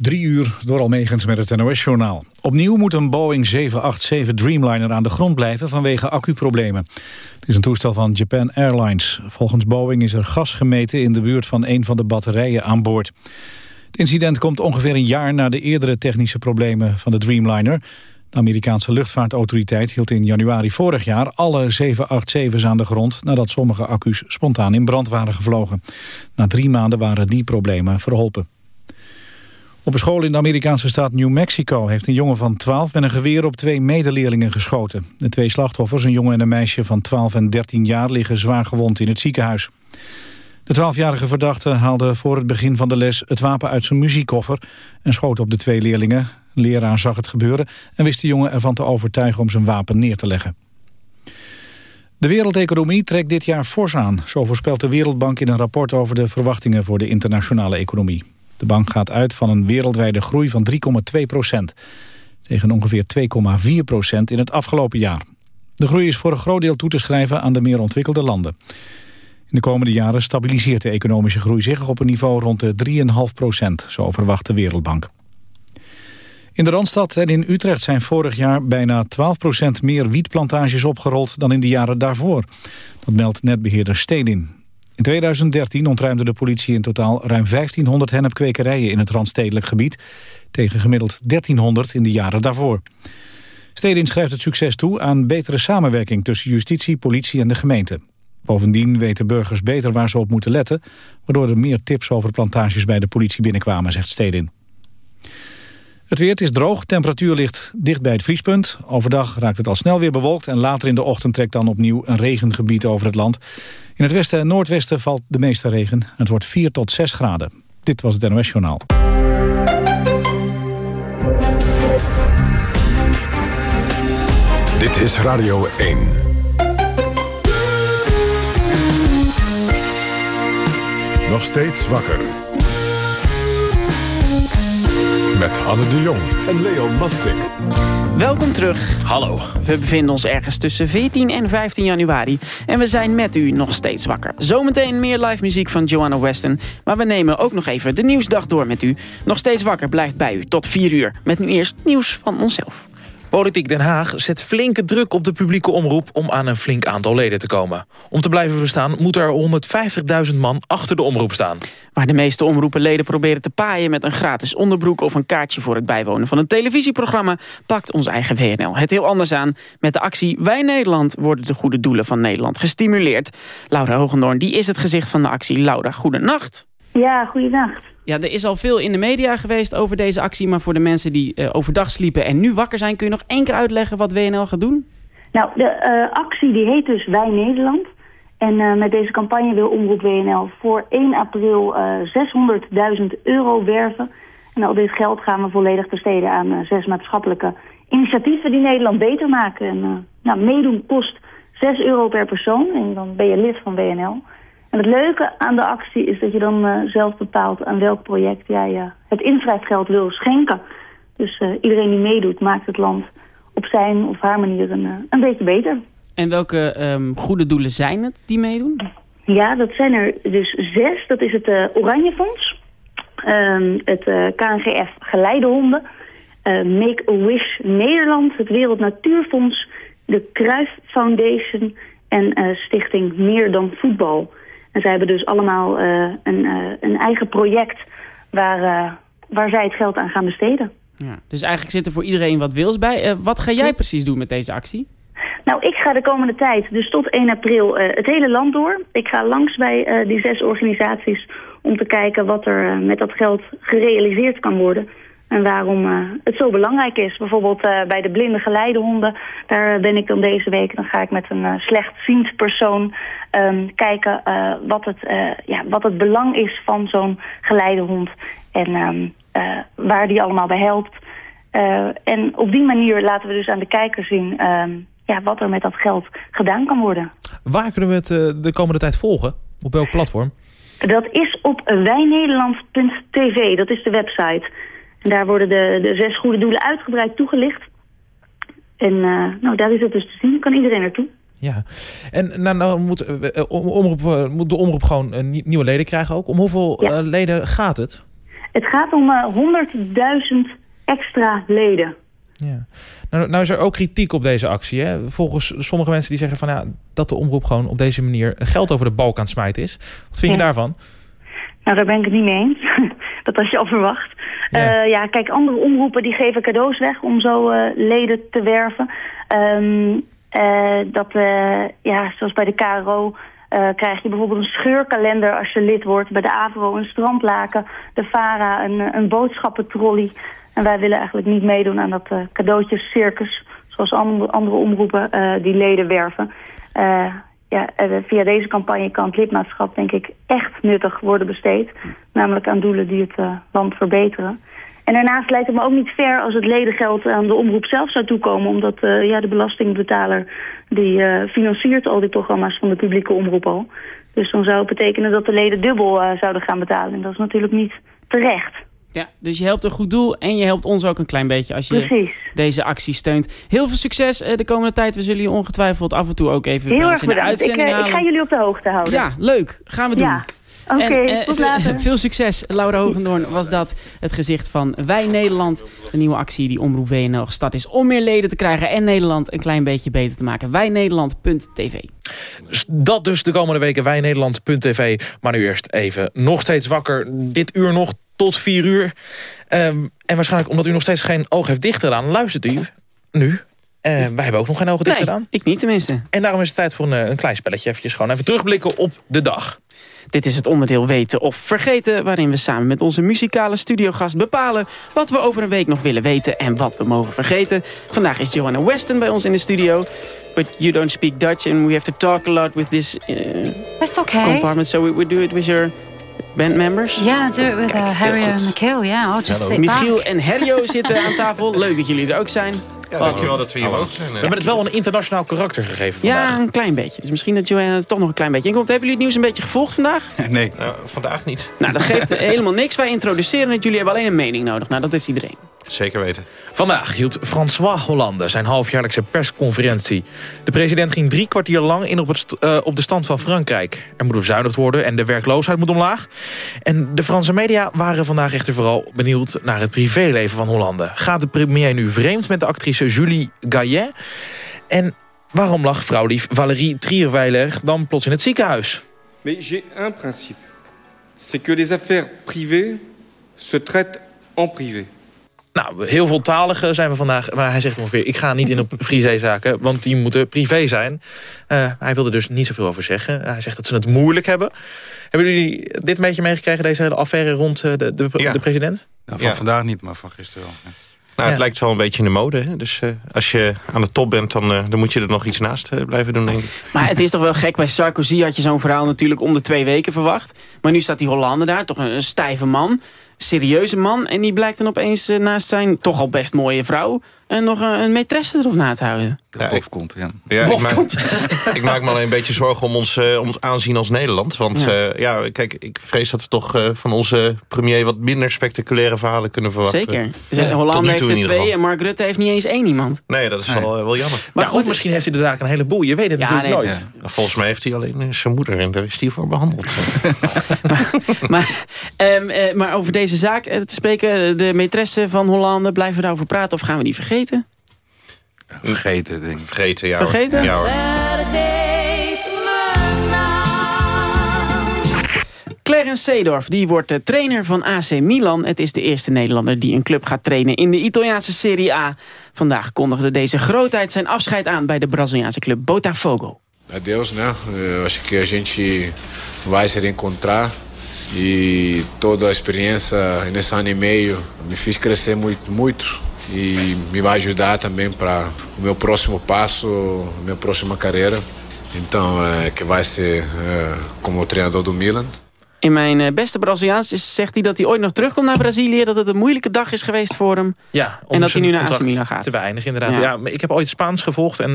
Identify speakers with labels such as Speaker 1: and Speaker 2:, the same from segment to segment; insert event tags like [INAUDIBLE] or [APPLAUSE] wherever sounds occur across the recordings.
Speaker 1: Drie uur door Almegens met het NOS-journaal. Opnieuw moet een Boeing 787 Dreamliner aan de grond blijven vanwege accuproblemen. Het is een toestel van Japan Airlines. Volgens Boeing is er gas gemeten in de buurt van een van de batterijen aan boord. Het incident komt ongeveer een jaar na de eerdere technische problemen van de Dreamliner. De Amerikaanse luchtvaartautoriteit hield in januari vorig jaar alle 787's aan de grond... nadat sommige accu's spontaan in brand waren gevlogen. Na drie maanden waren die problemen verholpen. Op een school in de Amerikaanse staat New Mexico... heeft een jongen van 12 met een geweer op twee medeleerlingen geschoten. De twee slachtoffers, een jongen en een meisje van 12 en 13 jaar... liggen zwaar gewond in het ziekenhuis. De 12-jarige verdachte haalde voor het begin van de les het wapen uit zijn muziekkoffer... en schoot op de twee leerlingen. Een leraar zag het gebeuren en wist de jongen ervan te overtuigen om zijn wapen neer te leggen. De wereldeconomie trekt dit jaar fors aan. Zo voorspelt de Wereldbank in een rapport over de verwachtingen voor de internationale economie. De bank gaat uit van een wereldwijde groei van 3,2 procent. Tegen ongeveer 2,4 procent in het afgelopen jaar. De groei is voor een groot deel toe te schrijven aan de meer ontwikkelde landen. In de komende jaren stabiliseert de economische groei zich op een niveau rond de 3,5 procent, zo verwacht de Wereldbank. In de Randstad en in Utrecht zijn vorig jaar bijna 12 procent meer wietplantages opgerold dan in de jaren daarvoor. Dat meldt netbeheerder Stedin. In 2013 ontruimde de politie in totaal ruim 1500 hennepkwekerijen in het Randstedelijk gebied, tegen gemiddeld 1300 in de jaren daarvoor. Stedin schrijft het succes toe aan betere samenwerking tussen justitie, politie en de gemeente. Bovendien weten burgers beter waar ze op moeten letten... waardoor er meer tips over plantages bij de politie binnenkwamen, zegt Stedin. Het weer is droog, temperatuur ligt dicht bij het vriespunt. Overdag raakt het al snel weer bewolkt... en later in de ochtend trekt dan opnieuw een regengebied over het land. In het westen en noordwesten valt de meeste regen. Het wordt 4 tot 6 graden. Dit was het NOS Journaal.
Speaker 2: Dit is Radio 1. Nog steeds wakker. Met Anne de Jong en Leo Mastik.
Speaker 3: Welkom terug. Hallo. We bevinden ons ergens tussen 14 en 15 januari. En we zijn met u nog steeds wakker. Zometeen meer live muziek van Joanna Weston. Maar we nemen ook nog even de nieuwsdag door met u. Nog steeds wakker blijft bij u tot 4 uur. Met nu eerst nieuws van onszelf.
Speaker 4: Politiek Den Haag zet flinke druk op de publieke omroep om aan een flink aantal leden te komen. Om te blijven bestaan moet er 150.000 man achter de omroep staan.
Speaker 3: Waar de meeste omroepen leden proberen te paaien met een gratis onderbroek of een kaartje voor het bijwonen van een televisieprogramma, pakt ons eigen WNL het heel anders aan. Met de actie Wij Nederland worden de goede doelen van Nederland gestimuleerd. Laura Hogendoorn, die is het gezicht van de actie. Laura, goedenacht.
Speaker 5: Ja, goedenacht.
Speaker 3: Ja, er is al veel in de media geweest over deze actie... maar voor de mensen die uh, overdag sliepen en nu wakker zijn... kun je nog één keer uitleggen wat WNL gaat doen?
Speaker 5: Nou, de uh, actie die heet dus Wij Nederland. En uh, met deze campagne wil Omroep WNL voor 1 april 600.000 euro werven. En al dit geld gaan we volledig besteden aan zes maatschappelijke initiatieven... die Nederland beter maken. En nou, meedoen kost 6 euro per persoon en dan ben je lid van WNL... En het leuke aan de actie is dat je dan uh, zelf bepaalt aan welk project jij uh, het inschrijfgeld wil schenken. Dus uh, iedereen die meedoet maakt het land op zijn of haar manier een, een beetje beter.
Speaker 3: En welke um, goede doelen zijn het die meedoen?
Speaker 5: Ja, dat zijn er dus zes. Dat is het Oranje Fonds, um, het KNGF Geleidehonden, Make-A-Wish Nederland, het Wereld Natuurfonds, de Kruif Foundation en Stichting Meer Dan Voetbal. En zij hebben dus allemaal uh, een, uh, een, eigen project waar, uh, waar zij het geld aan gaan besteden.
Speaker 3: Ja, dus eigenlijk zit er voor iedereen wat wils bij. wat ga jij precies doen met deze actie?
Speaker 5: Nou, ik ga de komende tijd, dus tot 1 april, het hele land door. Ik ga langs bij die zes organisaties om te kijken wat er met dat geld gerealiseerd kan worden. En waarom uh, het zo belangrijk is. Bijvoorbeeld uh, bij de blinde geleidehonden. Daar ben ik dan deze week. Dan ga ik met een slechtziend persoon um, kijken wat, het, ja, wat het belang is van zo'n geleidehond. En um, waar die allemaal bij helpt. en op die manier laten we dus aan de kijker zien um, ja, wat er met dat geld gedaan kan worden.
Speaker 4: Waar kunnen we het de komende tijd volgen? Op welk platform?
Speaker 5: Dat is op wijnederland.tv. Dat is de website. En daar worden de, de zes goede doelen uitgebreid toegelicht. En uh, nou, daar is het dus te zien. Kan iedereen naartoe.
Speaker 4: Ja, en nou, nou moet, uh, omroep, uh, moet de omroep gewoon nieuwe leden krijgen ook. Om hoeveel ja. leden gaat het?
Speaker 5: Het gaat om 100.000 extra leden.
Speaker 4: Ja. Nou, nou, is er ook kritiek op deze actie. Hè? Volgens sommige mensen die zeggen van ja, dat de omroep gewoon op deze manier geld over de balk aan het smijten is. Wat vind je daarvan?
Speaker 5: Nou, daar ben ik het niet mee eens. [LAUGHS] dat had je al verwacht. Ja. Uh, ja. kijk, andere omroepen die geven cadeaus weg om zo uh, leden te werven. Um, uh, dat, ja, zoals bij de KRO krijg je bijvoorbeeld een scheurkalender als je lid wordt. Bij de AVRO een strandlaken, de VARA een, een boodschappentrolley. En wij willen eigenlijk niet meedoen aan dat cadeautjescircus... zoals andere, andere omroepen die leden werven ja, via deze campagne kan het lidmaatschap denk ik echt nuttig worden besteed. Namelijk aan doelen die het uh, land verbeteren. En daarnaast lijkt het me ook niet fair als het ledengeld aan de omroep zelf zou toekomen. Omdat uh, ja, de belastingbetaler die uh, financiert al die programma's van de publieke omroep al. Dus dan zou het betekenen dat de leden dubbel zouden gaan betalen. En dat is natuurlijk niet terecht.
Speaker 3: Ja, dus je helpt een goed doel en je helpt ons ook een klein beetje als je
Speaker 5: Precies.
Speaker 3: deze actie steunt. Heel veel succes de komende tijd. We zullen je ongetwijfeld af en toe ook even
Speaker 5: Heel
Speaker 3: erg
Speaker 5: in de uitzending
Speaker 3: ik,
Speaker 5: halen. Ik ga jullie op de hoogte houden.
Speaker 3: Ja, leuk. Gaan we doen.
Speaker 5: Ja. Oké, okay, tot later.
Speaker 3: Veel succes. Laura Hogendoorn was dat het gezicht van Wij Nederland. De nieuwe actie die Omroep WNL gestart is om meer leden te krijgen... en Nederland een klein beetje beter te maken. Wijnederland.tv.
Speaker 4: Dat dus de komende weken wijnederland.tv. Maar nu eerst even nog steeds wakker. Dit uur nog tot vier uur. Um, en waarschijnlijk omdat u nog steeds geen oog heeft dicht gedaan... luistert u nu. Uh, wij hebben ook nog geen ogen dicht
Speaker 3: nee,
Speaker 4: gedaan.
Speaker 3: ik niet tenminste.
Speaker 4: En daarom is het tijd voor een, een klein spelletje. Even gewoon even terugblikken op de dag.
Speaker 3: Dit is het onderdeel Weten of Vergeten... waarin we samen met onze muzikale studiogast bepalen... wat we over een week nog willen weten en wat we mogen vergeten. Vandaag is Johanna Weston bij ons in de studio. But you don't speak Dutch and we have to talk a lot with this uh,
Speaker 6: That's okay.
Speaker 3: compartment. So we would do it with your band members?
Speaker 6: Yeah, do it with uh, Harry and Michiel. Yeah, I'll just sit
Speaker 3: Michiel
Speaker 6: back.
Speaker 3: en Herjo zitten aan tafel. Leuk dat jullie er ook zijn.
Speaker 7: Ja, dankjewel dat we hier mogen zijn.
Speaker 4: We hebben het wel een internationaal karakter gegeven vandaag.
Speaker 3: Ja, een klein beetje. Dus misschien dat Joanna er toch nog een klein beetje in komt. Hebben jullie het nieuws een beetje gevolgd vandaag? [LAUGHS]
Speaker 7: Nee, nou, vandaag niet.
Speaker 3: Nou, dat geeft [LAUGHS] helemaal niks. Wij introduceren het. Jullie hebben alleen een mening nodig. Nou, dat heeft iedereen.
Speaker 7: Zeker weten.
Speaker 4: Vandaag hield François Hollande zijn halfjaarlijkse persconferentie. De president ging drie kwartier lang in op, het, uh, op de stand van Frankrijk. Er moet bezuinigd worden en de werkloosheid moet omlaag. En de Franse media waren vandaag echter vooral benieuwd naar het privéleven van Hollande. Gaat de premier nu vreemd met de actrice Julie Gaillet? En waarom lag vrouwlief Valérie Trierweiler dan plots in het ziekenhuis?
Speaker 8: Mais j'ai un principe. C'est que les affaires privées se traitent en privé.
Speaker 4: Nou, heel veel taligen zijn we vandaag. Maar hij zegt ongeveer, ik ga niet in op privézaken, want die moeten privé zijn. Uh, hij wilde dus niet zoveel over zeggen. hij zegt dat ze het moeilijk hebben. Hebben jullie dit een beetje meegekregen, deze hele affaire rond de, de,
Speaker 7: ja.
Speaker 4: de president?
Speaker 9: Nou, van
Speaker 7: Ja.
Speaker 9: vandaag niet, maar van gisteren wel. Ja.
Speaker 7: Nou, het
Speaker 4: Ja.
Speaker 7: lijkt wel een beetje in de mode. Hè? Dus eh, als je aan de top bent, dan, eh, dan moet je er nog iets naast eh, blijven doen, denk ik.
Speaker 3: Maar het is toch wel gek. Bij Sarkozy had je zo'n verhaal natuurlijk om de twee weken verwacht. Maar nu staat die Hollander daar. Toch een, een stijve man. Serieuze man. En die blijkt dan opeens eh, naast zijn toch al best mooie vrouw... en nog een, een maîtresse erop na te houden.
Speaker 9: De
Speaker 7: Ja, ik-
Speaker 9: komt, ja.
Speaker 7: Ja, ik, maak,
Speaker 3: Bofkont. [LAUGHS]
Speaker 7: ik maak me alleen een beetje zorgen om ons, eh, om ons aanzien als Nederland. Want
Speaker 3: Ja.
Speaker 7: ja. ja, kijk, ik vrees dat we toch eh, van onze premier... wat minder spectaculaire verhalen kunnen verwachten.
Speaker 3: Zeker. Dus, eh, Hollande heeft er twee en Mark Rutte heeft niet eens één iemand.
Speaker 7: Nee, dat is
Speaker 9: Nee.
Speaker 7: wel, eh, wel jammer.
Speaker 3: Maar
Speaker 4: ja,
Speaker 3: goed,
Speaker 4: of misschien heeft hij inderdaad een hele boel. Je weet het
Speaker 3: Ja,
Speaker 4: natuurlijk
Speaker 3: nee,
Speaker 4: nooit.
Speaker 7: Ja, volgens mij heeft hij alleen eh, zijn moeder en daar is hij voor behandeld. [LAUGHS] [LAUGHS]
Speaker 3: Maar, ehm, eh, maar over deze zaak eh, te spreken, de maîtresse van Hollande, blijven we daarover praten of gaan we die vergeten?
Speaker 9: Vergeten, denk ik.
Speaker 7: Vergeten, ja. hoor.
Speaker 3: Vergeten?
Speaker 7: Ja, hoor.
Speaker 3: Clarence Seedorf die wordt de trainer van AC Milan. Het is de eerste Nederlander die een club gaat trainen in de Italiaanse Serie A. Vandaag kondigde deze grootheid zijn afscheid aan bij de Braziliaanse club Botafogo.
Speaker 10: Adeus, né? Eu acho que a gente vai se reencontrar e toda a experiência nesse ano e meio me fez crescer muito, muito e me vai ajudar também para o meu próximo passo, minha próxima carreira. Então, é, que vai ser é, como treinador do Milan.
Speaker 3: In mijn eh, beste Braziliaans is, zegt hij dat hij ooit nog terugkomt naar Brazilië. Dat het een moeilijke dag is geweest voor hem.
Speaker 4: Ja,
Speaker 3: En dat hij nu naar AC Milan gaat.
Speaker 4: te beëindigen, inderdaad.
Speaker 3: Ja.
Speaker 4: Ja. maar ik heb ooit Spaans gevolgd en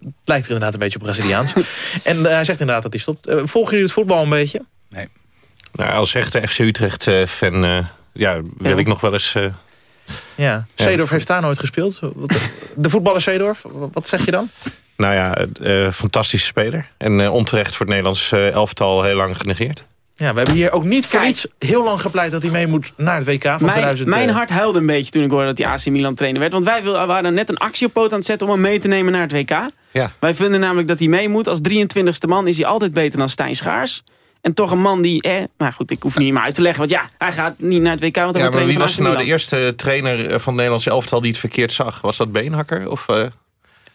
Speaker 4: het lijkt er inderdaad een beetje op Braziliaans. [LAUGHS] en eh, hij zegt inderdaad dat hij stopt. Eh, volgen jullie het voetbal een beetje?
Speaker 7: Nou, als echte FC Utrecht-fan ja, wil
Speaker 3: Ja.
Speaker 7: ik nog wel eens... eh,
Speaker 4: Ja.
Speaker 7: Ja.
Speaker 4: Seedorf heeft daar nooit gespeeld. Wat- De voetballer Seedorf, wat zeg je dan?
Speaker 7: nou ja, eh, fantastische speler. En eh, onterecht voor het Nederlands eh, elftal heel lang genegeerd.
Speaker 4: Ja, we hebben hier ook niet voor iets heel lang gepleit dat hij mee moet naar het WK van
Speaker 3: mijn,
Speaker 4: 2000.
Speaker 3: Mijn hart huilde een beetje toen ik hoorde dat hij AC Milan trainer werd. Want wij waren net een actie op poot aan het zetten om hem mee te nemen naar het WK.
Speaker 7: Ja.
Speaker 3: Wij vinden namelijk dat hij mee moet. Als 23ste man is hij altijd beter dan Stijn Schaars. En toch een man die... Eh, maar goed, ik hoef niet meer uit te leggen. Want ja, hij gaat niet naar het WK. Want hij
Speaker 7: Ja, maar wie was nou de eerste trainer van het Nederlands elftal die het verkeerd zag? Was dat Beenhakker? Of, eh,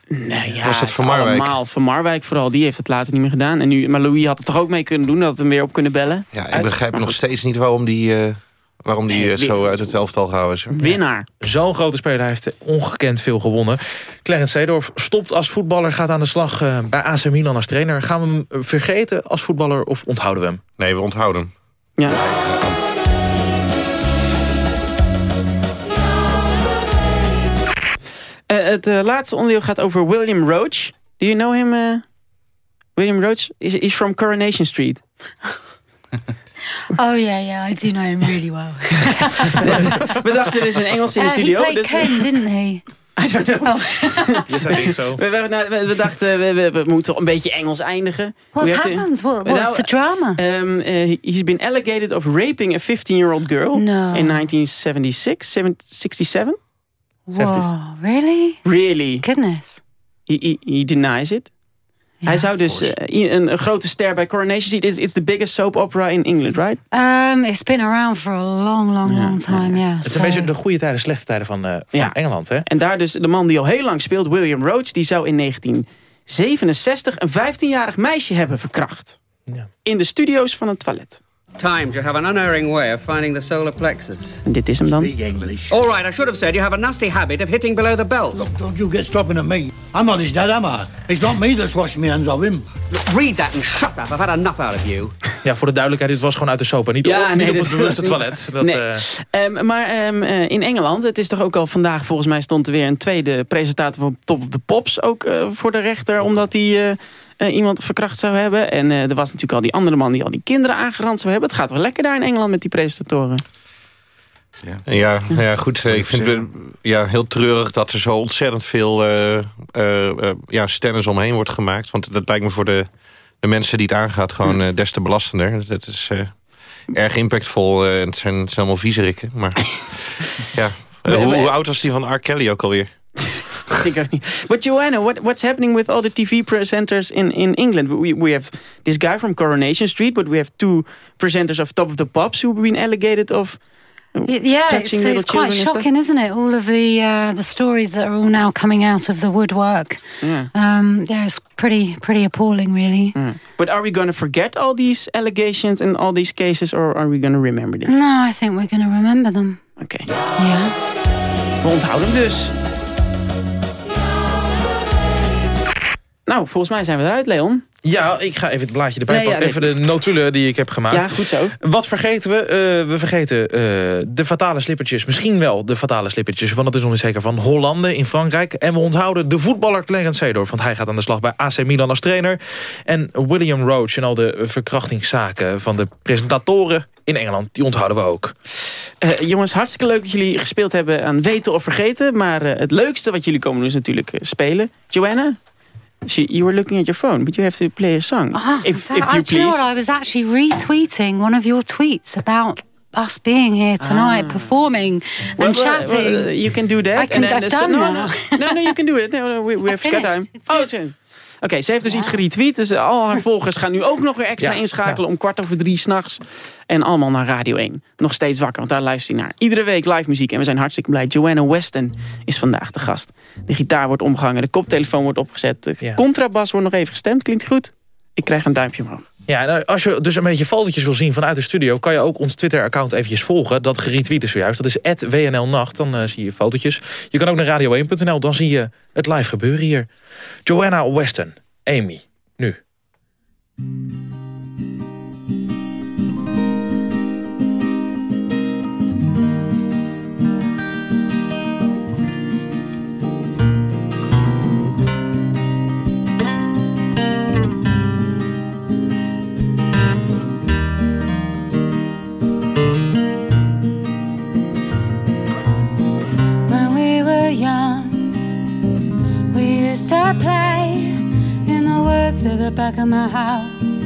Speaker 3: Nee, ja,
Speaker 7: was het Van Marwijk?
Speaker 3: Allemaal Van Marwijk vooral. Die heeft het later niet meer gedaan. En nu, maar Louis had het toch ook mee kunnen doen. Dat had hem weer op kunnen bellen.
Speaker 7: Ja, ik begrijp nog steeds niet waarom die, eh, waarom die
Speaker 3: Nee,
Speaker 7: eh, zo uit het elftal gehouden is.
Speaker 3: Winnaar.
Speaker 4: Zo'n grote speler hij heeft ongekend veel gewonnen. Clarence Seedorf stopt als voetballer, gaat aan de slag eh, bij AC Milan als trainer. Gaan we hem eh, vergeten als voetballer of onthouden we hem?
Speaker 7: Nee, we onthouden hem.
Speaker 3: Ja. Eh, het laatste onderdeel gaat over William Roach. Do you know him? William Roach is is from Coronation Street. [LAUGHS] [LAUGHS]
Speaker 6: Oh yeah, yeah, I do know him really well. [LAUGHS]
Speaker 3: We dachten er is een Engels in de
Speaker 6: Uh, he
Speaker 3: studio.
Speaker 6: played
Speaker 3: dus-
Speaker 6: Ken, didn't he?
Speaker 3: I don't know.
Speaker 6: Oh. [LAUGHS]
Speaker 4: Yes, I think so.
Speaker 3: We, we, nou, we- we dachten, we, we, we moeten een beetje Engels eindigen.
Speaker 6: What's
Speaker 3: We have to-
Speaker 6: happened? What, what's
Speaker 3: Nou,
Speaker 6: the drama?
Speaker 3: Um, uh, he's been alleged of raping a 15-year-old girl
Speaker 6: No.
Speaker 3: in 1976, 67. 70s.
Speaker 6: Whoa, really?
Speaker 3: Really?
Speaker 6: Goodness.
Speaker 3: He, he, he denies it. Hij zou dus uh, een, een grote ster bij Coronation Street. It's, it's the biggest soap opera in England, right?
Speaker 6: Um, it's been around for a long, long, long time. Yeah.
Speaker 4: Het is een beetje de goede tijden, slechte tijden van, eh, van
Speaker 3: Ja.
Speaker 4: Engeland. Hè?
Speaker 3: En daar dus de man die al heel lang speelt, William Roach... die zou in 1967 een 15-jarig meisje hebben verkracht.
Speaker 4: Ja.
Speaker 3: In de studio's van een toilet.
Speaker 11: Times you have an unerring way of finding the solar plexus.
Speaker 3: En dit is hem dan.
Speaker 11: English. All right, I should have said you have a nasty habit of hitting below the belt.
Speaker 12: Look, don't you get stopping at me. I'm not his dad, am I? It's not me that's washing my hands of him.
Speaker 11: Read that and shut up. I've had enough out of you.
Speaker 4: Ja, voor de duidelijkheid, dit was gewoon uit de soap en niet, op, niet op het bewuste toilet. Dat,
Speaker 3: nee.
Speaker 4: eh,
Speaker 3: Ehm, maar ehm, eh, in Engeland, het is toch ook al vandaag... volgens mij stond er weer een tweede presentator van Top of the Pops... ook eh, voor de rechter, omdat hij eh, iemand verkracht zou hebben. En eh, er was natuurlijk al die andere man die al die kinderen aangerand zou hebben. Het gaat wel lekker daar in Engeland met die presentatoren.
Speaker 7: Ja, nou ja goed. eh, Ik vind het ja, heel treurig dat er zo ontzettend veel eh eh, eh, ja, stennis omheen wordt gemaakt. Want dat lijkt me voor de, de mensen die het aangaat gewoon des te belastender. Dat is eh, erg impactvol. en het zijn, het zijn allemaal viezerikken. Maar [LAUGHS] ja, hoe, hoe oud was die van R. Kelly ook alweer?
Speaker 3: Ik ook niet. But Joanna, what, what's happening with all the TV presenters in, in England? We, we have this guy from Coronation Street, but we have two presenters of Top of the Pops who've been alleged of uh,
Speaker 6: Yeah, it's, it's quite shocking, isn't it? All of the uh, the stories that are all now coming out of the woodwork.
Speaker 3: Yeah.
Speaker 6: Um, yeah, it's pretty pretty appalling, really.
Speaker 3: Mm. But are we going to forget all these allegations and all these cases, or are we going to remember this?
Speaker 6: No, I think we're going to remember them.
Speaker 3: Okay.
Speaker 6: Yeah.
Speaker 3: We onthouden hem dus. Nou, volgens mij zijn we eruit, Leon.
Speaker 4: Ja, ik ga even het blaadje erbij
Speaker 3: Nee, ja,
Speaker 4: pakken. Even de notulen die ik heb gemaakt.
Speaker 3: Ja, goed zo.
Speaker 4: Wat vergeten we? Eh, we vergeten eh, de fatale slippertjes. Misschien wel de fatale slippertjes. Want dat is nog niet zeker van Hollande in Frankrijk. En we onthouden de voetballer Clarence Seedorf. Want hij gaat aan de slag bij AC Milan als trainer. En William Roach en al de verkrachtingszaken van de presentatoren in Engeland. Die onthouden we ook.
Speaker 3: Eh, jongens, hartstikke leuk dat jullie gespeeld hebben aan weten of vergeten. Maar het leukste wat jullie komen doen is natuurlijk spelen. Joanna? She, you were looking at your phone, but you have to play a song.
Speaker 6: Ah,
Speaker 3: if,
Speaker 6: so-
Speaker 3: if
Speaker 6: I-
Speaker 3: you
Speaker 6: do you know
Speaker 3: please.
Speaker 6: what? I was actually retweeting one of your tweets about us being here tonight, performing
Speaker 3: Ah. Well,
Speaker 6: and
Speaker 3: well,
Speaker 6: chatting.
Speaker 3: well, you can do that.
Speaker 6: I can-
Speaker 3: and
Speaker 6: I've
Speaker 3: so-
Speaker 6: done
Speaker 3: no,
Speaker 6: now.
Speaker 3: No, no, no, you can do it. No, no, we, we [LAUGHS]
Speaker 6: I
Speaker 3: have got time.
Speaker 6: finished.
Speaker 3: Oh, zo. Oké, ze heeft dus iets geretweet. Dus al haar volgers gaan nu ook nog weer extra
Speaker 4: Ja,
Speaker 3: inschakelen... om kwart over drie s'nachts. En allemaal naar Radio 1. Nog steeds wakker, want daar luister je naar. Iedere week live muziek. En we zijn hartstikke blij. Joanna Weston is vandaag de gast. De gitaar wordt omgehangen, de koptelefoon wordt opgezet. De
Speaker 4: Ja.
Speaker 3: contrabas wordt nog even gestemd. Klinkt goed? Ik krijg een duimpje omhoog.
Speaker 4: Ja, en als je dus een beetje fotootjes wil zien vanuit de studio... kan je ook ons Twitter-account eventjes volgen. Dat geretweet is zojuist. Dat is @WNLnacht. Dan eh, zie je fotootjes. Je kan ook naar radio1.nl. Dan zie je het live gebeuren hier. Joanna Weston. Amy. Nu.
Speaker 13: To play in the woods at the back of my house.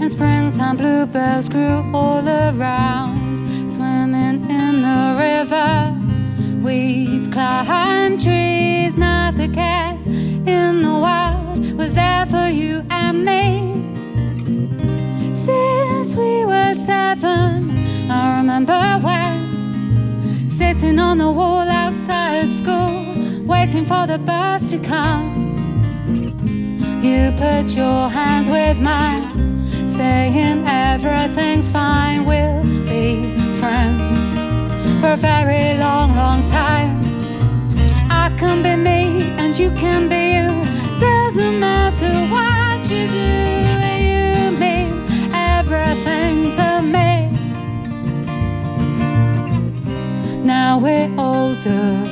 Speaker 6: and springtime bluebells grew all around, swimming in the river. Weeds climb trees, not a care in the world was there for you and me. Since we were seven, I remember when sitting on the wall outside school, waiting for the bus to come. You put your hands with mine, saying everything's fine, we'll be friends for a very long, long time. I can be me and you can be you. Doesn't matter what you do, you mean everything to me. Now we're older,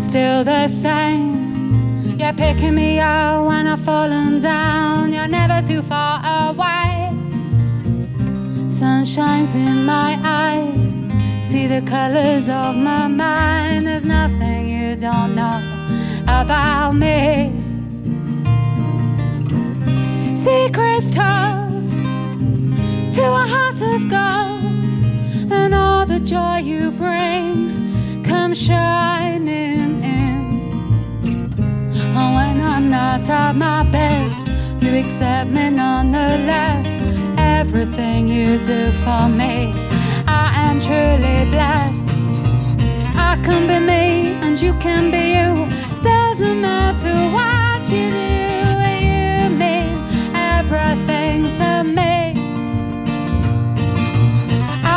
Speaker 6: still the same. You're picking me up when I've fallen down. You're never too far away. Sun shines in my eyes. See the colors of my mind. There's nothing you don't know about me. Secrets told to a heart of gold, and all the joy you bring comes shining in. And when I'm not at my best, you accept me nonetheless. Everything you do for me, I am truly blessed. I can be me and you can be you. Doesn't matter what you do, you mean everything to me.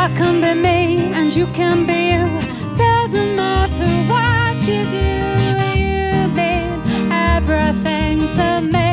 Speaker 6: I can be me and you can be you. Doesn't matter what you do, everything to me.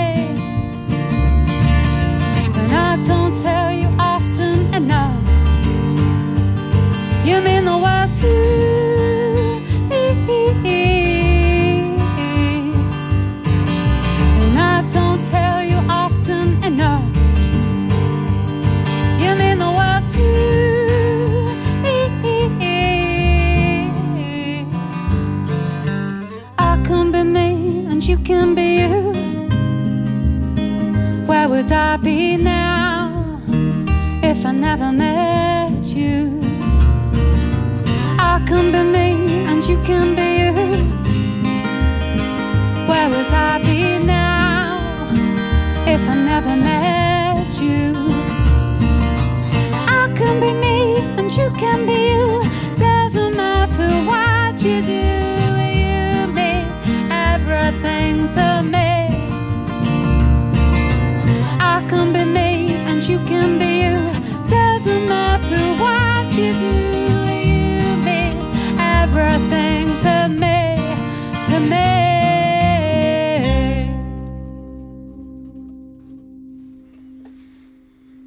Speaker 6: Can be you. Where would I be now if I never met you? I can be me and you can everything to me. I can be me and you can be you. Doesn't matter what you do,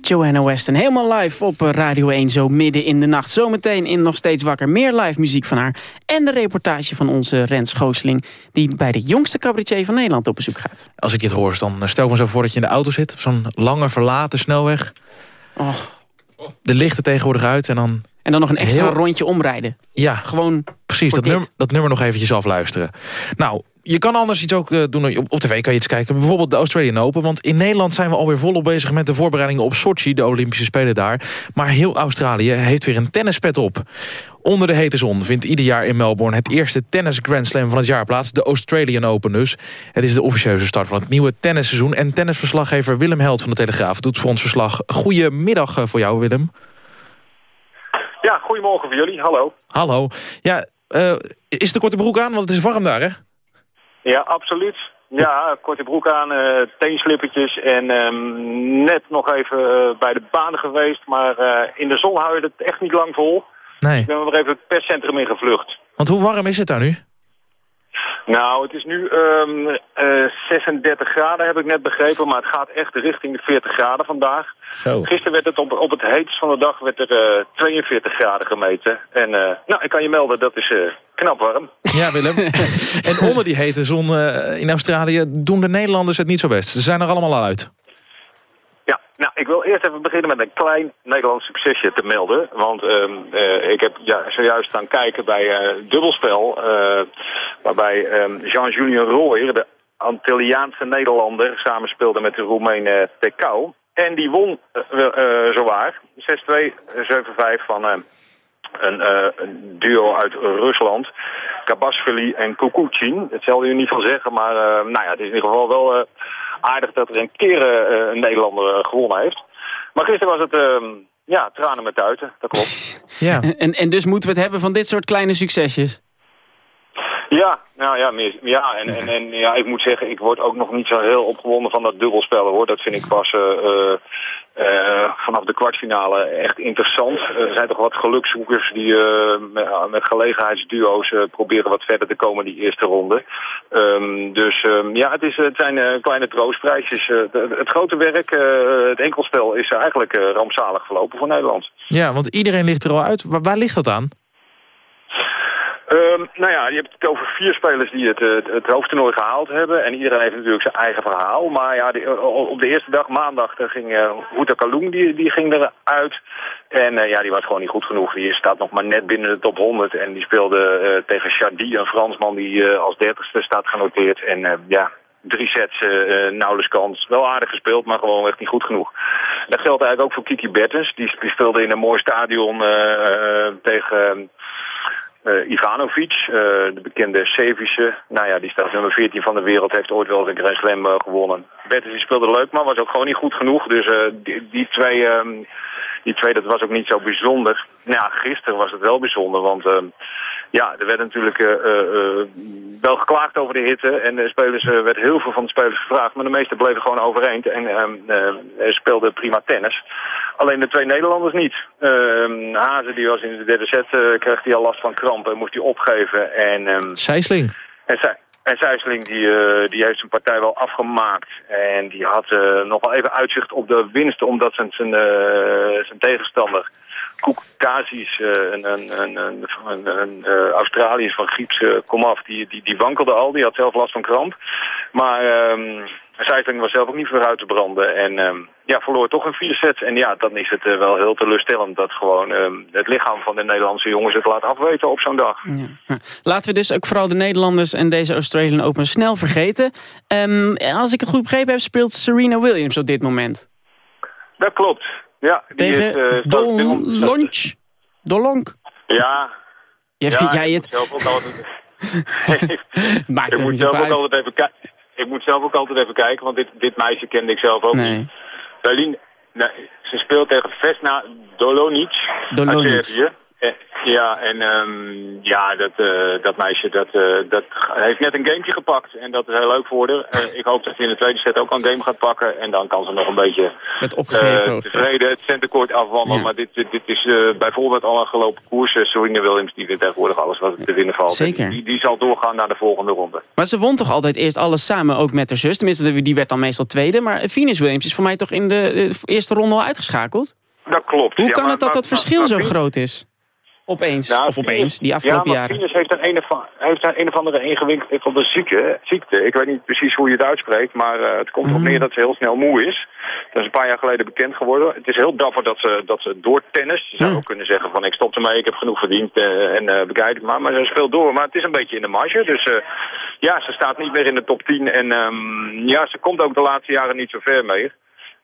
Speaker 3: Joanna Weston, helemaal live op Radio 1, zo midden in de nacht. Zometeen in Nog Steeds Wakker, meer live muziek van haar. En de reportage van onze Rens Gooseling... die bij de jongste cabaretier van Nederland op bezoek gaat.
Speaker 4: Als ik dit hoor, dan stel ik me zo voor dat je in de auto zit... op zo'n lange verlaten snelweg.
Speaker 3: Oh.
Speaker 4: De lichten tegenwoordig uit en dan...
Speaker 3: En dan nog een extra
Speaker 4: Heel-
Speaker 3: rondje omrijden.
Speaker 4: Ja,
Speaker 3: Gewoon
Speaker 4: precies. Dat nummer, dat nummer nog eventjes afluisteren. Nou, je kan anders iets ook eh, doen. Op, op tv kan je iets kijken. Bijvoorbeeld de Australian Open. Want in Nederland zijn we alweer volop bezig met de voorbereidingen op Sochi. De Olympische Spelen daar. Maar heel Australië heeft weer een tennispet op. Onder de hete zon vindt ieder jaar in Melbourne het eerste tennis Grand Slam van het jaar plaats. De Australian Open dus. Het is de officieuze start van het nieuwe tennisseizoen. En tennisverslaggever Willem Held van de Telegraaf doet voor ons verslag. Goedemiddag eh, voor jou Willem.
Speaker 13: Ja, goedemorgen voor jullie. Hallo.
Speaker 4: Hallo. Ja, eh, is de korte broek aan? Want het is warm daar hè?
Speaker 13: Ja, absoluut. Ja, korte broek aan, eh teenslippertjes en ehm, net nog even eh, bij de baan geweest. Maar eh, in de zon hou je het echt niet lang vol.
Speaker 4: Nee.
Speaker 13: Ik ben weer even het perscentrum ingevlucht.
Speaker 4: Want hoe warm is het daar nu?
Speaker 13: Nou, het is nu ehm, eh, 36 graden heb ik net begrepen, maar het gaat echt richting de 40 graden vandaag.
Speaker 4: Zo.
Speaker 13: Gisteren werd het op, op het heetst van de dag werd er eh, 42 graden gemeten. En eh, nou, ik kan je melden, dat is eh, knap warm.
Speaker 4: Ja, Willem. [LAUGHS] en onder die hete zon eh, in Australië doen de Nederlanders het niet zo best. Ze zijn er allemaal al uit.
Speaker 13: Nou, ik wil eerst even beginnen met een klein Nederlands succesje te melden. Want ehm, eh, ik heb ja, zojuist staan kijken bij eh dubbelspel... eh, waarbij ehm, Jean-Julien Royer, de Antilliaanse Nederlander... samenspeelde met de Roemeen Tekau. En die won uh, zowaar. 6-2, 7-5 van een, een, duo uit Rusland. Kabashvili en Kukuchin. Dat zal u niet van zeggen, maar nou ja, het is in ieder geval wel aardig dat er een keer een Nederlander gewonnen heeft. Maar gisteren was het ehm, ja, tranen met tuiten, dat klopt. [LAUGHS]
Speaker 3: ja. en, en dus moeten we het hebben van dit soort kleine succesjes?
Speaker 13: Ja, nou ja, meer, ja, en, en, en ja, ik moet zeggen, ik word ook nog niet zo heel opgewonden van dat dubbelspellen hoor. Dat vind ik pas uh, uh, vanaf de kwartfinale echt interessant. er zijn toch wat gelukzoekers die met, met, gelegenheidsduo's proberen wat verder te komen die eerste ronde. Um, dus um, ja, het, is, het zijn kleine troostprijsjes. het grote werk, het enkelspel, is eigenlijk rampzalig verlopen voor Nederland.
Speaker 4: Ja, want iedereen ligt er al uit. waar ligt dat aan?
Speaker 13: Um, nou ja, je hebt het over vier spelers die het, het, het, hoofdtoernooi gehaald hebben. En iedereen heeft natuurlijk zijn eigen verhaal. Maar ja, die, op de eerste dag, maandag, ging uh, Houta Kaloum, die, die ging eruit. En ja, die was gewoon niet goed genoeg. Die staat nog maar net binnen de top 100. En die speelde tegen Chardy, een Fransman die als dertigste staat genoteerd. En ja, drie sets nauwelijks kans. Wel aardig gespeeld, maar gewoon echt niet goed genoeg. Dat geldt eigenlijk ook voor Kiki Bertens. Die speelde in een mooi stadion tegen uh, Ivanovic, uh, de bekende Servische. Nou ja, die staat nummer 14 van de wereld, heeft ooit wel eens een Grand Slam uh, gewonnen. Bertens speelde leuk, maar was ook gewoon niet goed genoeg. Dus die, die, twee, um, die twee, dat was ook niet zo bijzonder. Nou ja, gisteren was het wel bijzonder, want ehm, ja, er werd natuurlijk wel geklaagd over de hitte. En de spelers, werd heel veel van de spelers gevraagd, maar de meeste bleven gewoon overeind en ehm, speelden prima tennis. Alleen de twee Nederlanders niet. Uh, Hazen die was in de derde set, kreeg hij al last van krampen en moest hij opgeven. En,
Speaker 4: Sijsling.
Speaker 13: En, en Sijsling die, uh, die heeft zijn partij wel afgemaakt. En die had uh, nog wel even uitzicht op de winst, omdat zijn, zijn, zijn tegenstander... Koek Kazis, een, een, een, een, Australiër van Grieps komaf, die, die, die wankelde al. Die had zelf last van kramp. Maar... Um, Sijsling was zelf ook niet vooruit te branden. En um, ja, verloor toch een vier sets. En ja, dan is het uh, wel heel teleurstellend dat gewoon um, het lichaam van de Nederlandse jongens het laat afweten op zo'n dag. Ja.
Speaker 3: Laten we dus ook vooral de Nederlanders en deze Australian Open snel vergeten. Um, als ik het goed begrepen heb, speelt Serena Williams op dit moment.
Speaker 13: Dat klopt. Ja,
Speaker 3: die Tegen is, uh, Dolonch? Dolonk?
Speaker 13: Ja. [LAUGHS]
Speaker 3: Jij,
Speaker 13: ja,
Speaker 3: jij het?
Speaker 13: Zelf ook altijd... Maakt ik moet zelf ook altijd [LAUGHS] [LAUGHS] even kijken ik moet zelf ook altijd even kijken, want dit, dit meisje kende ik zelf ook
Speaker 3: nee.
Speaker 13: niet. Berlin, nee, ze speelt tegen Vesna Dolonic,
Speaker 3: Dolonic.
Speaker 13: uit Servië. Eh, ja, en um, ja, dat, uh, dat meisje dat, uh, dat heeft net een gametje gepakt. En dat is heel leuk voor haar. Uh, ik hoop dat ze in de tweede set ook een game gaat pakken. En dan kan ze nog een beetje
Speaker 3: Met opgegeven
Speaker 13: tevreden het centercourt afwandelen. Ja. Maar dit, dit, dit is bijvoorbeeld al een gelopen koers. Serena Williams, die wint tegenwoordig alles wat te winnen valt.
Speaker 3: Zeker.
Speaker 13: Die, die, zal doorgaan naar de volgende ronde.
Speaker 3: Maar ze won toch altijd eerst alles samen, ook met haar zus. Tenminste, die werd dan meestal tweede. Maar Venus Williams is voor mij toch in de eerste ronde al uitgeschakeld?
Speaker 13: Dat klopt.
Speaker 3: Hoe
Speaker 13: ja,
Speaker 3: kan
Speaker 13: maar,
Speaker 3: het dat
Speaker 13: maar,
Speaker 3: dat verschil zo groot is? Opeens,
Speaker 13: nou,
Speaker 3: of opeens, die afgelopen
Speaker 13: ja,
Speaker 3: jaren.
Speaker 13: Venus heeft een, een, of, heeft een, een of andere ingewikkelde ziekte, ziekte. Ik weet niet precies hoe je het uitspreekt, maar uh, het komt erop neer dat ze heel snel moe is. Dat is een paar jaar geleden bekend geworden. Het is heel dapper dat ze, dat ze door tennis, je zou ook kunnen zeggen van ik stop ermee, ik heb genoeg verdiend uh, en uh, bekijk het maar. Maar ze speelt door, maar het is een beetje in de marge. Dus ja, ze staat niet meer in de top 10 en um, ja, ze komt ook de laatste jaren niet zo ver mee.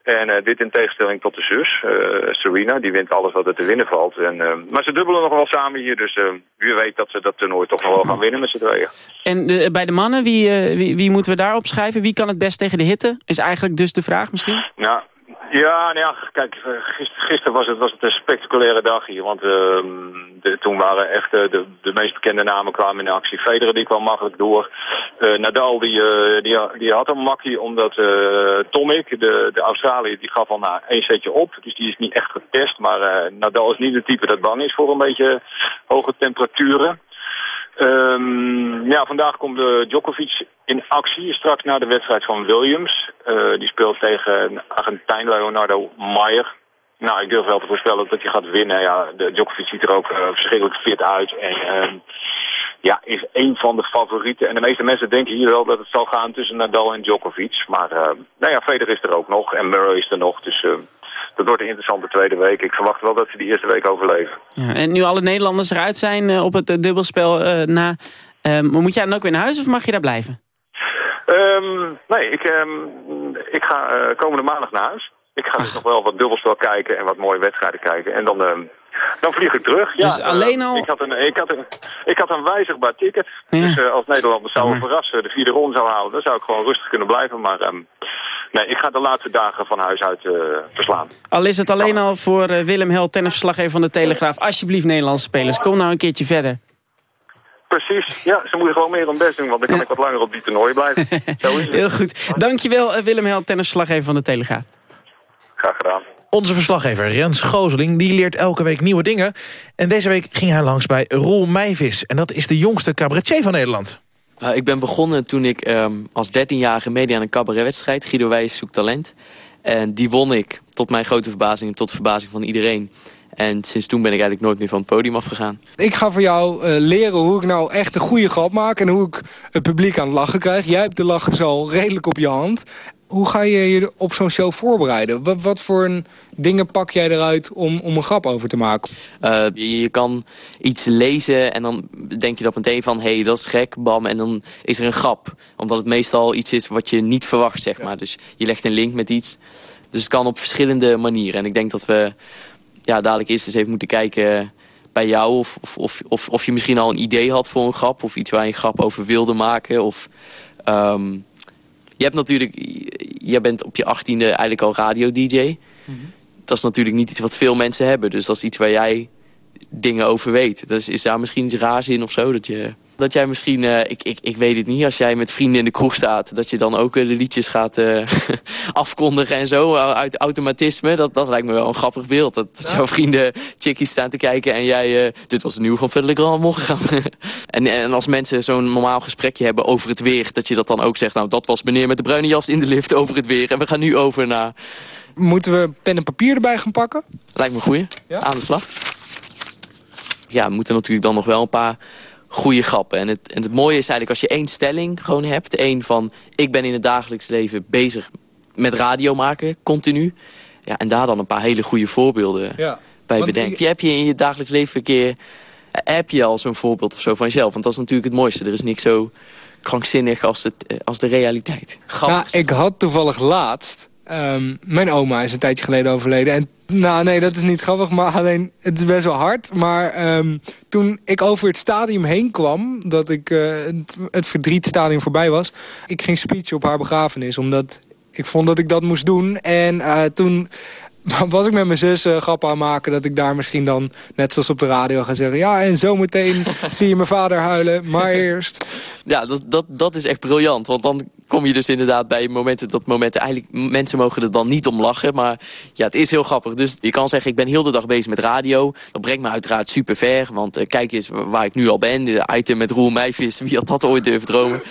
Speaker 13: En uh, dit in tegenstelling tot de zus, uh, Serena, die wint alles wat er te winnen valt. En, uh, maar ze dubbelen nog wel samen hier, dus wie weet dat ze dat toernooi toch nog wel gaan winnen met z'n tweeën.
Speaker 3: En de, bij de mannen, wie, wie, wie, moeten we daarop schrijven? Wie kan het best tegen de hitte? Is eigenlijk dus de vraag misschien?
Speaker 13: Nou, ja, nou ja, kijk, gisteren, gisteren was, het, was het een spectaculaire dag hier. Want de, toen waren echt de, de meest bekende namen kwamen in actie. Federer die kwam makkelijk door. Uh, Nadal die, die, die had een makkie omdat Tomic, de, de Australiër, die gaf al na één setje op. Dus die is niet echt getest. Maar Nadal is niet het type dat bang is voor een beetje hoge temperaturen. Um, ja, vandaag komt uh, Djokovic in actie, straks na de wedstrijd van Williams. Uh, die speelt tegen Argentijn Leonardo Maier. Nou, ik durf wel te voorspellen dat hij gaat winnen. Ja, de Djokovic ziet er ook uh, verschrikkelijk fit uit. En ja, is een van de favorieten. En de meeste mensen denken hier wel dat het zal gaan tussen Nadal en Djokovic. Maar nou ja, Federer is er ook nog en Murray is er nog. Dus dat wordt een interessante tweede week. Ik verwacht wel dat ze die eerste week overleven.
Speaker 3: Ja, en nu alle Nederlanders eruit zijn uh, op het uh, dubbelspel uh, na... moet jij dan ook weer naar huis of mag je daar blijven?
Speaker 13: Um, nee, ik, um, ik ga komende maandag naar huis. Ik ga dus nog wel wat dubbelspel kijken en wat mooie wedstrijden kijken. En dan, ehm, dan vlieg ik terug.
Speaker 3: Dus
Speaker 13: ja,
Speaker 3: alleen
Speaker 13: eh,
Speaker 3: al-
Speaker 13: Ik had een, ik had een, ik had een wijzigbaar ticket. Dus eh, als Nederland me zou verrassen, de vierde ronde zou halen... dan zou ik gewoon rustig kunnen blijven. Maar ehm, nee, ik ga de laatste dagen van huis uit eh, verslaan.
Speaker 3: Al is het alleen al voor eh, Willem Hel, tennisverslaggever van de Telegraaf. Alsjeblieft Nederlandse spelers, kom nou een keertje verder.
Speaker 13: Precies. Ja, ze moeten gewoon meer hun best doen, want dan kan ik wat langer op die toernooi blijven. [LAUGHS] Zo is het.
Speaker 3: Heel goed. Dankjewel eh, Willem Hel, tennisverslaggever van de Telegraaf.
Speaker 13: Graag gedaan.
Speaker 4: Onze verslaggever Rens Gooseling die leert elke week nieuwe dingen. En deze week ging hij langs bij Roel Meijvis. En dat is de jongste cabaretier van Nederland.
Speaker 14: Uh, ik ben begonnen toen ik um, als 13-jarige media aan een cabaretwedstrijd... Guido Wijs zoekt talent. En die won ik, tot mijn grote verbazing en tot verbazing van iedereen. En sinds toen ben ik eigenlijk nooit meer van het podium afgegaan.
Speaker 15: Ik ga voor jou uh, leren hoe ik nou echt een goede grap maak... en hoe ik het publiek aan het lachen krijg. Jij hebt de lachen zo redelijk op je hand. Hoe ga je je op zo'n show voorbereiden? Wat, wat voor een dingen pak jij eruit om, om een grap over te maken?
Speaker 14: Uh, je, je, kan iets lezen en dan denk je dat meteen van... hé, hey, dat is gek, bam, en dan is er een grap. Omdat het meestal iets is wat je niet verwacht, zeg maar. Dus je legt een link met iets. Dus het kan op verschillende manieren. En ik denk dat we ja, dadelijk eerst eens even moeten kijken bij jou... Of, of, of, of, of je misschien al een idee had voor een grap... of iets waar je een grap over wilde maken. Of... Um, je hebt natuurlijk, jij bent op je achttiende eigenlijk al radio-dj. Mm -hmm. Dat is natuurlijk niet iets wat veel mensen hebben. Dus dat is iets waar jij dingen over weet. Dus is daar misschien iets raars in of zo? Dat, je, dat jij misschien, uh, ik, ik, ik weet het niet, als jij met vrienden in de kroeg staat... dat je dan ook uh, de liedjes gaat uh, [LAUGHS] afkondigen en zo uit automatisme. Dat, dat lijkt me wel een grappig beeld. Dat, dat jouw vrienden chickies staan te kijken en jij... dit was nieuw van Verder Grand morgen gaan. [LAUGHS] en, en als mensen zo'n normaal gesprekje hebben over het weer... dat je dat dan ook zegt, nou dat was meneer met de bruine jas in de lift over het weer. En we gaan nu over naar...
Speaker 15: Moeten we pen en papier erbij gaan pakken?
Speaker 14: Lijkt me goed. Ja? Aan de slag. Ja, we moeten natuurlijk dan nog wel een paar goede grappen. En het, en het mooie is eigenlijk als je één stelling gewoon hebt. één van, ik ben in het dagelijks leven bezig met radio maken, continu. Ja, en daar dan een paar hele goede voorbeelden ja. bij bedenken. Je, heb je in je dagelijks leven een keer... Heb je al zo'n voorbeeld of zo van jezelf? Want dat is natuurlijk het mooiste. Er is niks zo krankzinnig als, het, als de realiteit.
Speaker 15: Nou, ik had toevallig laatst... Um, mijn oma is een tijdje geleden overleden. En nou, nee, dat is niet grappig, maar alleen, het is best wel hard. Maar um, toen ik over het stadium heen kwam, dat ik uh, het, het verdrietstadium voorbij was... ik ging speechen op haar begrafenis, omdat ik vond dat ik dat moest doen. En uh, toen [LAUGHS] was ik met mijn zus uh, grappen aan maken... dat ik daar misschien dan, net zoals op de radio, ga zeggen... ja, en zometeen [LAUGHS] zie je mijn vader huilen, maar eerst... [LAUGHS]
Speaker 14: Ja, dat, dat, dat is echt briljant. Want dan kom je dus inderdaad bij momenten dat momenten... eigenlijk mensen mogen er dan niet om lachen, maar ja, het is heel grappig. Dus je kan zeggen, ik ben heel de dag bezig met radio. Dat brengt me uiteraard super ver, want uh, kijk eens waar ik nu al ben. De item met Roel Meijvis, wie had dat ooit durven dromen?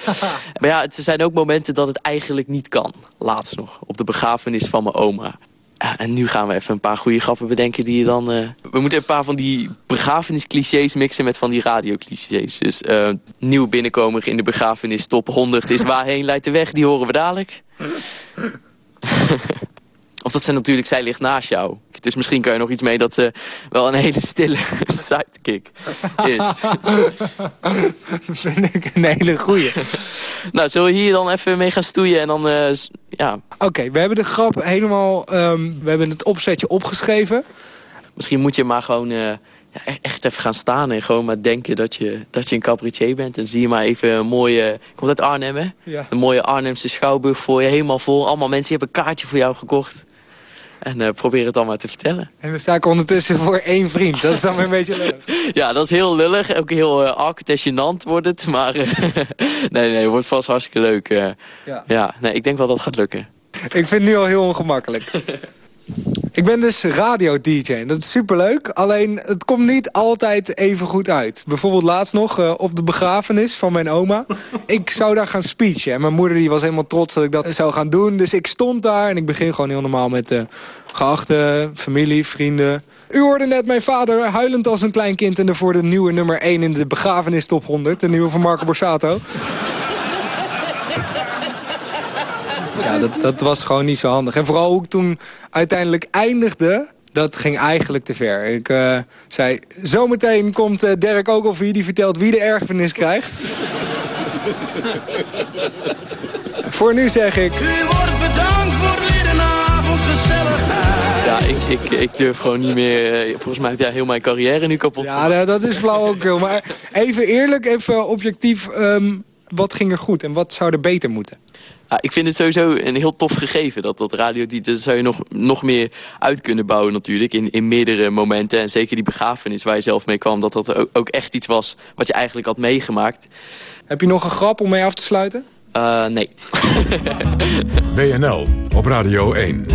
Speaker 14: maar ja, het zijn ook momenten dat het eigenlijk niet kan. Laatst nog, op de begrafenis van mijn oma. Ja, en nu gaan we even een paar goede grappen bedenken die je dan... Uh, we moeten een paar van die begrafenisclichés mixen met van die radioclichés. Dus uh, nieuw binnenkomer in de begrafenis top 100 is waarheen leidt de weg. Die horen we dadelijk. [LAUGHS] of dat zijn natuurlijk, zij ligt naast jou. Dus misschien kan je nog iets mee dat ze wel een hele stille [LAUGHS] sidekick is. [LAUGHS]
Speaker 15: vind ik een hele goeie.
Speaker 14: nou, zullen we hier dan even mee gaan stoeien en dan, uh, ja...
Speaker 15: Oké, okay, we hebben de grap helemaal, um, we hebben het opzetje opgeschreven.
Speaker 14: Misschien moet je maar gewoon uh, ja, echt even gaan staan en gewoon maar denken dat je, dat je een cabaretier bent. En zie je maar even een mooie, komt uit Arnhem hè?
Speaker 15: Ja.
Speaker 14: Een mooie Arnhemse schouwburg voor je, helemaal vol. Allemaal mensen die hebben een kaartje voor jou gekocht. En uh, probeer het dan maar te vertellen.
Speaker 15: En dan sta ik ondertussen voor één vriend. Dat is dan weer een beetje lullig. [LAUGHS]
Speaker 14: Ja, dat is heel lullig. Ook heel uh, wordt het. Maar uh, [LAUGHS] nee, nee, het wordt vast hartstikke leuk. ja. ja, nee, ik denk wel dat het gaat lukken.
Speaker 15: Ik vind het nu al heel ongemakkelijk. [LAUGHS] Ik ben dus radio-dj en dat is superleuk. Alleen, het komt niet altijd even goed uit. Bijvoorbeeld laatst nog uh, op de begrafenis van mijn oma. [LAUGHS] Ik zou daar gaan speechen. En mijn moeder die was helemaal trots dat ik dat zou gaan doen. Dus ik stond daar en ik begin gewoon heel normaal met... Uh, geachte familie, vrienden. U hoorde net mijn vader huilend als een klein kind... en voor de nieuwe nummer 1 in de begrafenis top 100. De nieuwe van Marco Borsato. [LAUGHS] Ja, dat, dat was gewoon niet zo handig. En vooral hoe ik toen uiteindelijk eindigde... dat ging eigenlijk te ver. Ik uh, zei, zometeen komt uh, Dirk ook of die vertelt wie de erfenis krijgt. [LAUGHS] voor nu zeg ik...
Speaker 16: U wordt bedankt voor weer een avond gezellig
Speaker 14: Ja, ik, ik, ik durf gewoon niet meer... eh, Volgens mij heb jij heel mijn carrière nu kapot
Speaker 15: Ja, nou, dat is flauwekul. Maar even eerlijk, even objectief. ehm, wat ging er goed en wat zou er beter moeten?
Speaker 14: Ja, ik vind het sowieso een heel tof gegeven. Dat, dat radio, die, daar zou je nog, nog meer uit kunnen bouwen natuurlijk. In, in meerdere momenten. En zeker die begrafenis waar je zelf mee kwam. Dat dat ook, ook echt iets was wat je eigenlijk had meegemaakt.
Speaker 15: Heb je nog een grap om mee af te sluiten?
Speaker 14: Eh, nee. [LAUGHS]
Speaker 2: WNL op Radio 1.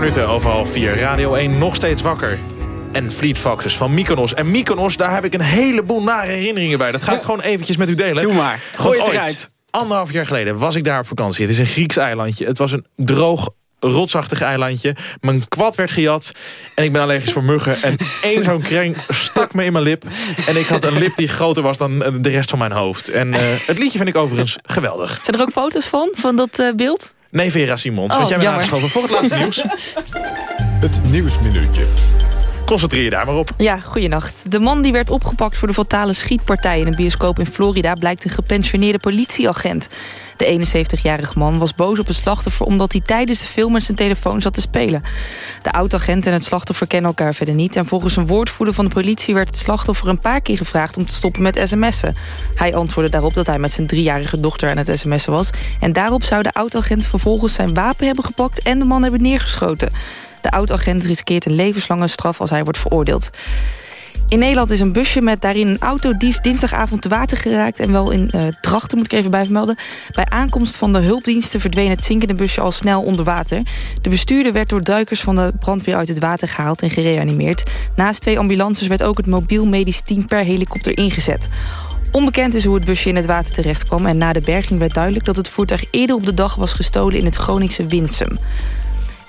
Speaker 4: Minuten over half vier. Radio 1 nog steeds wakker. En Fleet Foxes van Mykonos. En Mykonos, daar heb ik een heleboel nare herinneringen bij. Dat ga ik gewoon eventjes met u delen.
Speaker 3: Doe maar. Gooi het
Speaker 4: ooit,
Speaker 3: eruit.
Speaker 4: Anderhalf jaar geleden was ik daar op vakantie. Het is een Grieks eilandje. Het was een droog rotsachtig eilandje. Mijn kwad werd gejat. En ik ben allergisch voor muggen. En één zo'n kreng stak me in mijn lip. En ik had een lip die groter was dan eh, de rest van mijn hoofd. En eh, het liedje vind ik overigens geweldig.
Speaker 17: Zijn er ook foto's van, van dat eh, beeld?
Speaker 4: Nee, Vera Simons.
Speaker 17: Oh,
Speaker 4: want jij bent aangeschoven voor het laatste [LAUGHS] nieuws.
Speaker 2: Het Nieuwsminuutje.
Speaker 4: Concentreer je daar maar op.
Speaker 17: Ja, goeienacht. De man die werd opgepakt voor de fatale schietpartij in een bioscoop in Florida... blijkt een gepensioneerde politieagent. De 71-jarige man was boos op het slachtoffer... omdat hij tijdens de film met zijn telefoon zat te spelen. De oud-agent en het slachtoffer kennen elkaar verder niet... en volgens een woordvoerder van de politie werd het slachtoffer een paar keer gevraagd... om te stoppen met sms'en. Hij antwoordde daarop dat hij met zijn driejarige dochter aan het sms'en was... en daarop zou de oud-agent vervolgens zijn wapen hebben gepakt... en de man hebben neergeschoten. De oud-agent riskeert een levenslange straf als hij wordt veroordeeld. In Nederland is een busje met daarin een autodief dinsdagavond te water geraakt... en wel in uh, Drachten, moet ik even bij vermelden. Bij aankomst van de hulpdiensten verdween het zinkende busje al snel onder water. De bestuurder werd door duikers van de brandweer uit het water gehaald en gereanimeerd. Naast twee ambulances werd ook het mobiel medisch team per helikopter ingezet. Onbekend is hoe het busje in het water terecht kwam... en na de berging werd duidelijk dat het voertuig eerder op de dag was gestolen... in het Groningse Winsum.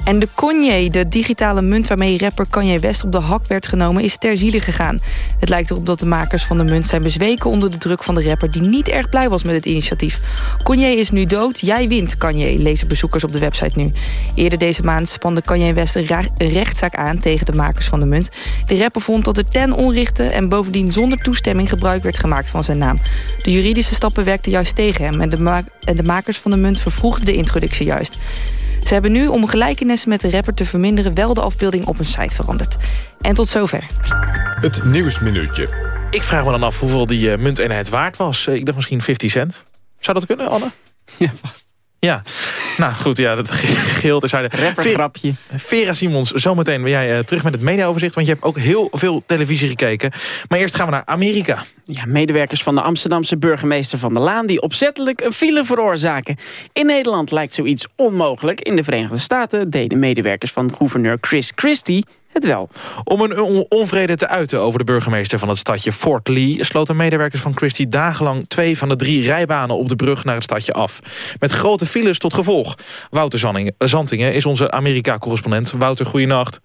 Speaker 17: En de Kanye, de digitale munt waarmee rapper Kanye West op de hak werd genomen, is ter ziele gegaan. Het lijkt erop dat de makers van de munt zijn bezweken onder de druk van de rapper die niet erg blij was met het initiatief. Kanye is nu dood, jij wint Kanye, lezen bezoekers op de website nu. Eerder deze maand spande Kanye West een, rechtszaak aan tegen de makers van de munt. De rapper vond dat er ten onrichte en bovendien zonder toestemming gebruik werd gemaakt van zijn naam. De juridische stappen werkten juist tegen hem en de, en de makers van de munt vervroegden de introductie juist. Ze hebben nu, om gelijkenissen met de rapper te verminderen... wel de afbeelding op hun site veranderd. En tot zover.
Speaker 2: Het Nieuwsminuutje.
Speaker 4: Ik vraag me dan af hoeveel die uh, munteenheid waard was. Ik dacht misschien 50 cent. Zou dat kunnen, Anne? [LAUGHS]
Speaker 3: Ja, vast.
Speaker 4: Ja, nou goed, ja, dat geheel terzijde.
Speaker 3: Rappergrapje.
Speaker 4: Vera Simons, zometeen ben jij uh, terug met het mediaoverzicht... want je hebt ook heel veel televisie gekeken. Maar eerst gaan we naar Amerika.
Speaker 3: Ja, medewerkers van de Amsterdamse burgemeester Van der Laan... die opzettelijk een file veroorzaken. In Nederland lijkt zoiets onmogelijk. In de Verenigde Staten deden medewerkers van gouverneur Chris Christie het wel.
Speaker 4: Om een on onvrede te uiten over de burgemeester van het stadje Fort Lee... sloten medewerkers van Christie dagenlang twee van de drie rijbanen op de brug naar het stadje af. Met grote files tot gevolg. Wouter Zantingen is onze Amerika-correspondent. Wouter, goeienacht.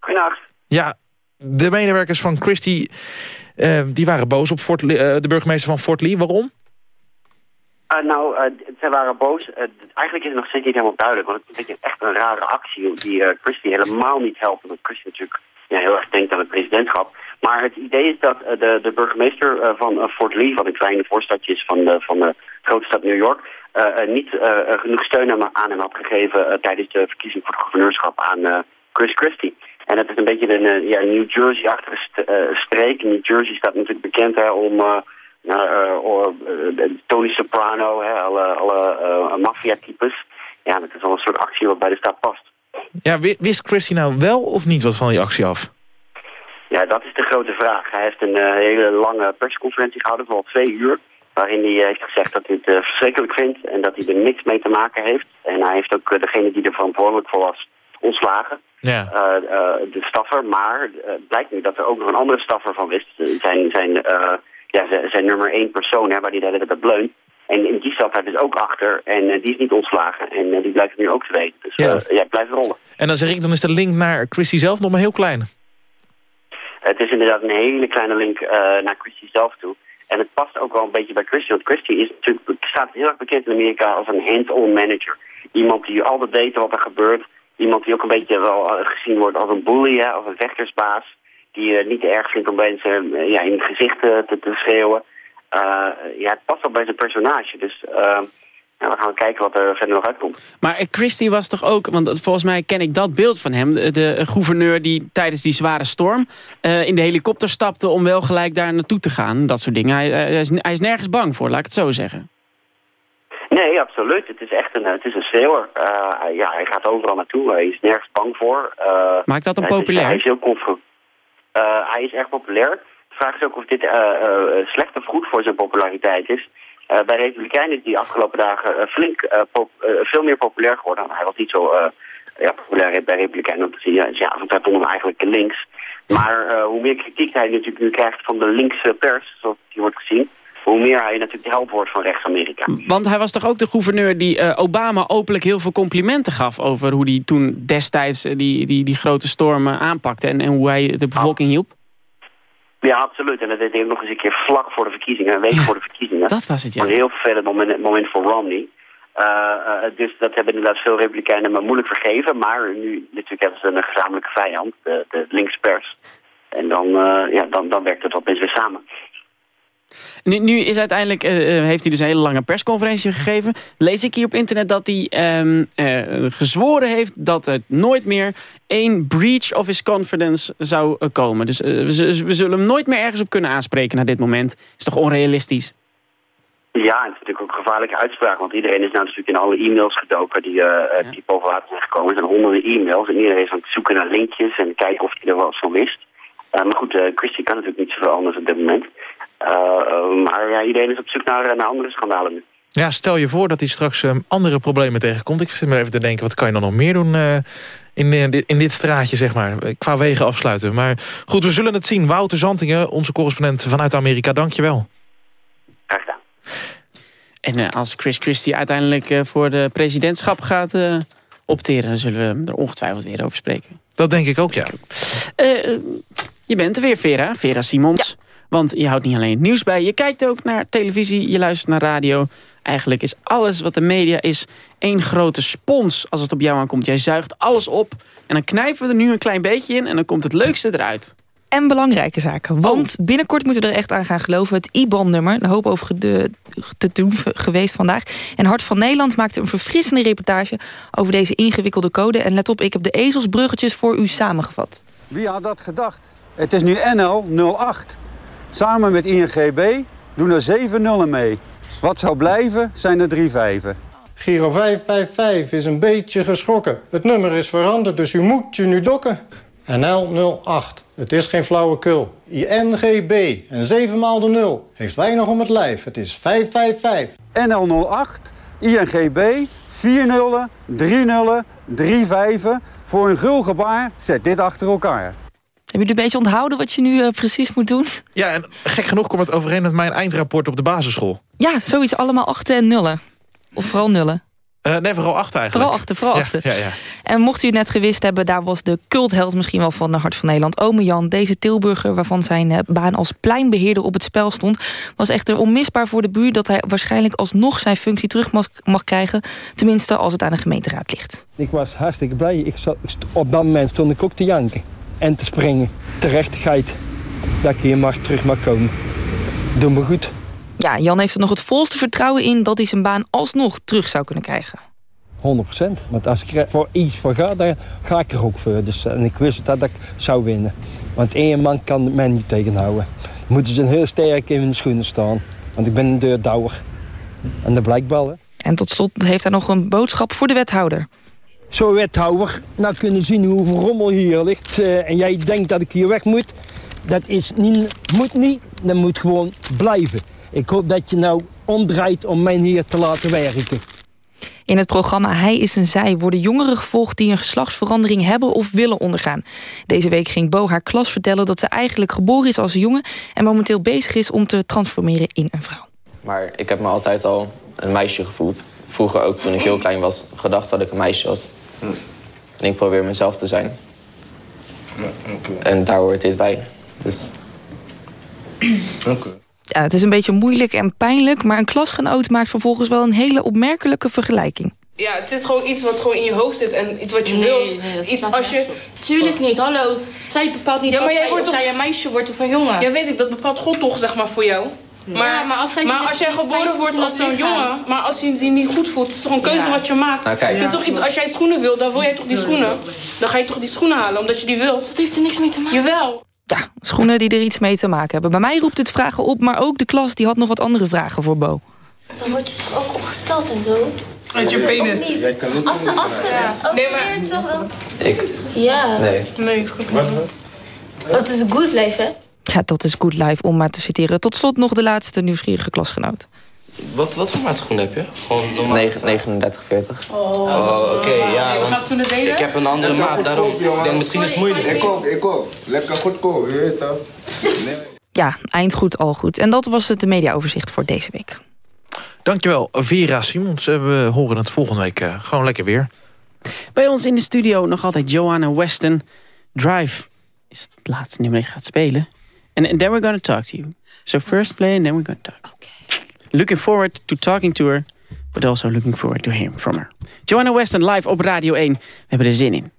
Speaker 18: Goeienacht.
Speaker 4: Ja, de medewerkers van Christie uh, die waren boos op Fort Lee, uh, de burgemeester van Fort Lee. Waarom?
Speaker 18: Uh, nou, uh, zij waren boos. Uh, eigenlijk is het nog steeds niet helemaal duidelijk. Want het is een echt een rare actie die Christie helemaal niet helpt. Omdat Christie natuurlijk ja, heel erg denkt aan het presidentschap. Maar het idee is dat de, de burgemeester van Fort Lee, wat een kleine voorstadje is van de, van de grote stad New York, niet genoeg steun aan hem had gegeven tijdens de verkiezing voor het gouverneurschap aan Chris Christie. En het is een beetje een ja, New Jersey-achtige st streek. New Jersey staat natuurlijk bekend hè, om Tony Soprano, hè, alle, alle uh, maffia-types. Ja, dat is al een soort actie wat bij de staat past.
Speaker 4: Ja, wist Christy nou wel of niet wat van die actie af?
Speaker 18: Ja, dat is de grote vraag. Hij heeft een hele lange persconferentie gehouden van al twee uur. Waarin hij heeft gezegd dat hij het verschrikkelijk vindt en dat hij er niks mee te maken heeft. En hij heeft ook degene die er verantwoordelijk voor was ontslagen.
Speaker 4: Ja.
Speaker 18: de staffer, maar het blijkt nu dat er ook nog een andere staffer van wist. Zijn, zijn ja, zijn nummer één persoon hè, waar die hele tijd bleunt. En in die stad hij dus ook achter. En uh, die is niet ontslagen. En uh, die blijft nu ook te weten. Dus ja. Uh, ja, blijft rollen.
Speaker 4: En dan zeg ik, dan is de link naar Christy zelf nog maar heel klein.
Speaker 18: Het is inderdaad een hele kleine link naar Christy zelf toe. En het past ook wel een beetje bij Christy. Want Christy is natuurlijk, staat heel erg bekend in Amerika als een hands-on manager. Iemand die altijd weet wat er gebeurt. Iemand die ook een beetje wel gezien wordt als een bully, hè, als een vechtersbaas die uh, niet erg vindt om mensen uh, ja, in het gezicht te, te schreeuwen. Uh, ja, het past wel bij zijn personage. Dus we gaan kijken wat er verder nog uitkomt.
Speaker 3: Maar Christie was toch ook, want volgens mij ken ik dat beeld van hem... de, de gouverneur die tijdens die zware storm in de helikopter stapte... om wel gelijk daar naartoe te gaan, dat soort dingen. Hij, hij, is, hij is nergens bang voor, laat ik het zo zeggen.
Speaker 18: Nee, absoluut. Het is echt een, het is een schreeuwer. ja, hij gaat overal naartoe. Hij is nergens bang voor.
Speaker 3: Maakt dat hem populair?
Speaker 18: Hij is heel confronterend. Uh, hij is erg populair. De vraag is ook of dit uh, uh, slecht of goed voor zijn populariteit is. bij Republikeinen is die afgelopen dagen flink veel meer populair geworden. Hij was niet zo ja, populair bij Republikeinen, omdat hij, ja, want hij vond hem eigenlijk links. Maar hoe meer kritiek hij natuurlijk nu krijgt van de linkse pers, zoals die wordt gezien, hoe meer hij natuurlijk de help wordt van rechts-Amerika.
Speaker 3: Want hij was toch ook de gouverneur die uh, Obama openlijk heel veel complimenten gaf... over hoe hij toen destijds die, die, die grote stormen aanpakte... En, en hoe hij de bevolking hielp?
Speaker 18: Ja, absoluut. En dat deed hij ook nog eens een keer vlak voor de verkiezingen. Een week voor de verkiezingen.
Speaker 3: Dat was het, ja.
Speaker 18: Een heel vervelend moment, moment voor Romney. Uh, uh, dus dat hebben inderdaad veel republikeinen maar moeilijk vergeven. Maar nu natuurlijk hebben ze een gezamenlijke vijand, de, de linkse pers. En dan, ja, dan, dan werkt het wat meer samen.
Speaker 3: Nu, nu is uiteindelijk, uh, heeft hij dus een hele lange persconferentie gegeven. Lees ik hier op internet dat hij um, uh, gezworen heeft dat er nooit meer één breach of his confidence zou komen. Dus we, we, zullen hem nooit meer ergens op kunnen aanspreken na dit moment. Is toch onrealistisch?
Speaker 18: Ja, het is natuurlijk ook een gevaarlijke uitspraak, want iedereen is nou natuurlijk in alle e-mails gedoken die, eh, eh, die boven water zijn gekomen. Er zijn honderden e-mails en iedereen is aan het zoeken naar linkjes en kijken of hij er wat van wist. Eh, maar goed, Christie kan natuurlijk niet zoveel anders op dit moment. Uh, uh, maar ja, iedereen is op zoek naar, naar andere schandalen nu.
Speaker 4: Ja, stel je voor dat hij straks um, andere problemen tegenkomt. Ik zit me even te denken, wat kan je dan nog meer doen uh, in, in, dit, straatje, zeg maar. Qua wegen afsluiten. Maar goed, we zullen het zien. Wouter Zantingen, onze correspondent vanuit Amerika, dank je wel.
Speaker 18: Graag gedaan.
Speaker 3: En uh, als Chris Christie uiteindelijk uh, voor de presidentschap gaat uh, opteren... dan zullen we er ongetwijfeld weer over spreken.
Speaker 4: Dat denk ik ook, ja.
Speaker 3: je bent er weer, Vera. Vera Simons. Ja. Want je houdt niet alleen het nieuws bij. Je kijkt ook naar televisie, je luistert naar radio. Eigenlijk is alles wat de media is één grote spons als het op jou aankomt. Jij zuigt alles op en dan knijpen we er nu een klein beetje in... en dan komt het leukste eruit.
Speaker 17: En belangrijke zaken. Want oh. binnenkort moeten we er echt aan gaan geloven. Het IBAN-nummer, de hoop over de, te doen [LAUGHS] geweest vandaag. En Hart van Nederland maakte een verfrissende reportage... over deze ingewikkelde code. En let op, ik heb de ezelsbruggetjes voor u samengevat.
Speaker 19: Wie had dat gedacht? Het is nu NL 08. Samen met INGB doen er 7 nullen mee. Wat zou blijven zijn er drie vijven.
Speaker 20: Giro 555 is een beetje geschrokken. Het nummer is veranderd, dus u moet je nu dokken. NL08. Het is geen flauwekul. INGB en 7 maal de 0 heeft weinig om het lijf. Het is 555.
Speaker 19: NL08, INGB, 4 nullen, 3 nullen, 3 vijven. Voor een gul gebaar zet dit achter elkaar.
Speaker 17: Heb je een beetje onthouden wat je nu uh, precies moet doen?
Speaker 4: Ja, en gek genoeg komt het overeen met mijn eindrapport op de basisschool.
Speaker 17: Ja, zoiets allemaal achten en nullen. Of vooral nullen.
Speaker 4: Uh, nee, vooral achter eigenlijk.
Speaker 17: Vooral achter, vooral
Speaker 4: ja,
Speaker 17: achter.
Speaker 4: Ja, ja.
Speaker 17: En mocht u het net gewist hebben, daar was de cultheld misschien wel van de Hart van Nederland. Ome Jan, deze Tilburger waarvan zijn baan als pleinbeheerder op het spel stond... was echter onmisbaar voor de buurt dat hij waarschijnlijk alsnog zijn functie terug mag, mag krijgen. Tenminste, als het aan de gemeenteraad ligt.
Speaker 21: Ik was hartstikke blij. Ik zat, op dat moment stond ik ook te janken en te springen. Terechtigheid dat ik hier mag, terug mag komen. Doe me goed.
Speaker 17: Ja, Jan heeft er nog het volste vertrouwen in... dat hij zijn baan alsnog terug zou kunnen krijgen.
Speaker 21: 100 procent. Want als ik er voor iets voor ga, dan ga ik er ook voor. Dus, en ik wist dat ik zou winnen. Want één man kan mij niet tegenhouden. Moeten ze heel sterk in hun schoenen staan. Want ik ben een deurdouwer. En dat blijkt wel, hè.
Speaker 17: En tot slot heeft hij nog een boodschap voor de wethouder.
Speaker 21: Zo, wethouder, nou kunnen zien hoeveel rommel hier ligt. Uh, en jij denkt dat ik hier weg moet. Dat is niet, moet niet, dat moet gewoon blijven. Ik hoop dat je nou omdraait om mij hier te laten werken.
Speaker 17: In het programma Hij is een Zij worden jongeren gevolgd... die een geslachtsverandering hebben of willen ondergaan. Deze week ging Bo haar klas vertellen dat ze eigenlijk geboren is als een jongen... en momenteel bezig is om te transformeren in een vrouw.
Speaker 22: Maar ik heb me altijd al een meisje gevoeld. Vroeger ook, toen ik heel klein was, gedacht dat ik een meisje was. En ik probeer mezelf te zijn.
Speaker 23: Okay.
Speaker 22: En daar hoort dit bij. Dus...
Speaker 23: Okay.
Speaker 17: Ja, het is een beetje moeilijk en pijnlijk... maar een klasgenoot maakt vervolgens wel een hele opmerkelijke vergelijking.
Speaker 24: Ja, het is gewoon iets wat gewoon in je hoofd zit en iets wat je
Speaker 25: Nee,
Speaker 24: wilt.
Speaker 25: nee, dat
Speaker 24: iets als je...
Speaker 25: Tuurlijk niet, hallo. Zij bepaalt niet
Speaker 24: Ja, maar jij
Speaker 25: zij,
Speaker 24: wordt
Speaker 25: of
Speaker 24: toch-
Speaker 25: zij een meisje wordt of een jongen.
Speaker 24: Ja, weet ik, dat bepaalt God toch, zeg maar, voor jou. Maar,
Speaker 25: Ja, maar als zij zich
Speaker 24: maar als jij geboren wordt als zo'n jongen, maar als je die niet goed voelt, het is toch een keuze
Speaker 25: Ja.
Speaker 24: wat je maakt.
Speaker 22: Nou.
Speaker 24: Het is toch iets, als jij schoenen wil, dan wil jij toch die schoenen. Dan ga je toch die schoenen halen, omdat je die wilt.
Speaker 25: Dat heeft er niks mee te maken.
Speaker 24: Jawel.
Speaker 17: Ja, schoenen die er iets mee te maken hebben. Bij mij roept het vragen op, maar ook de klas die had nog wat andere vragen voor Bo.
Speaker 25: Dan word je toch ook opgesteld en zo?
Speaker 24: Uit je penis.
Speaker 25: Niet? Als ze, als ze opereert toch wel...
Speaker 22: Ik?
Speaker 25: Ja.
Speaker 22: Nee.
Speaker 24: Nee, ik schat
Speaker 25: Dat is good life, hè?
Speaker 17: Ja, dat is good life om maar te citeren. Tot slot nog de laatste nieuwsgierige klasgenoot.
Speaker 22: Wat, wat voor maat schoenen heb je? Gewoon normaal? 39, 40.
Speaker 24: Oh,
Speaker 22: oké, ja.
Speaker 24: we
Speaker 22: want
Speaker 24: gaan schoenen delen?
Speaker 22: Ik heb een andere maat, daarom. Ik denk misschien is het moeilijk.
Speaker 23: Ik ook, ik ook. Lekker goedkoop, je weet? Nee.
Speaker 17: Ja, eind goed, al goed. En dat was het de mediaoverzicht voor deze week.
Speaker 4: Dankjewel, Vera Simons. Eh, We horen het volgende week uh, gewoon lekker weer.
Speaker 3: Bij ons in de studio nog altijd Joanna Weston. Drive is het laatste nummer dat je gaat spelen. And, and then we're going to talk to you. So first play and then we're going to talk. Looking forward to talking to her. But also looking forward to hearing from her. Joanna Weston live op Radio 1. We hebben er zin in.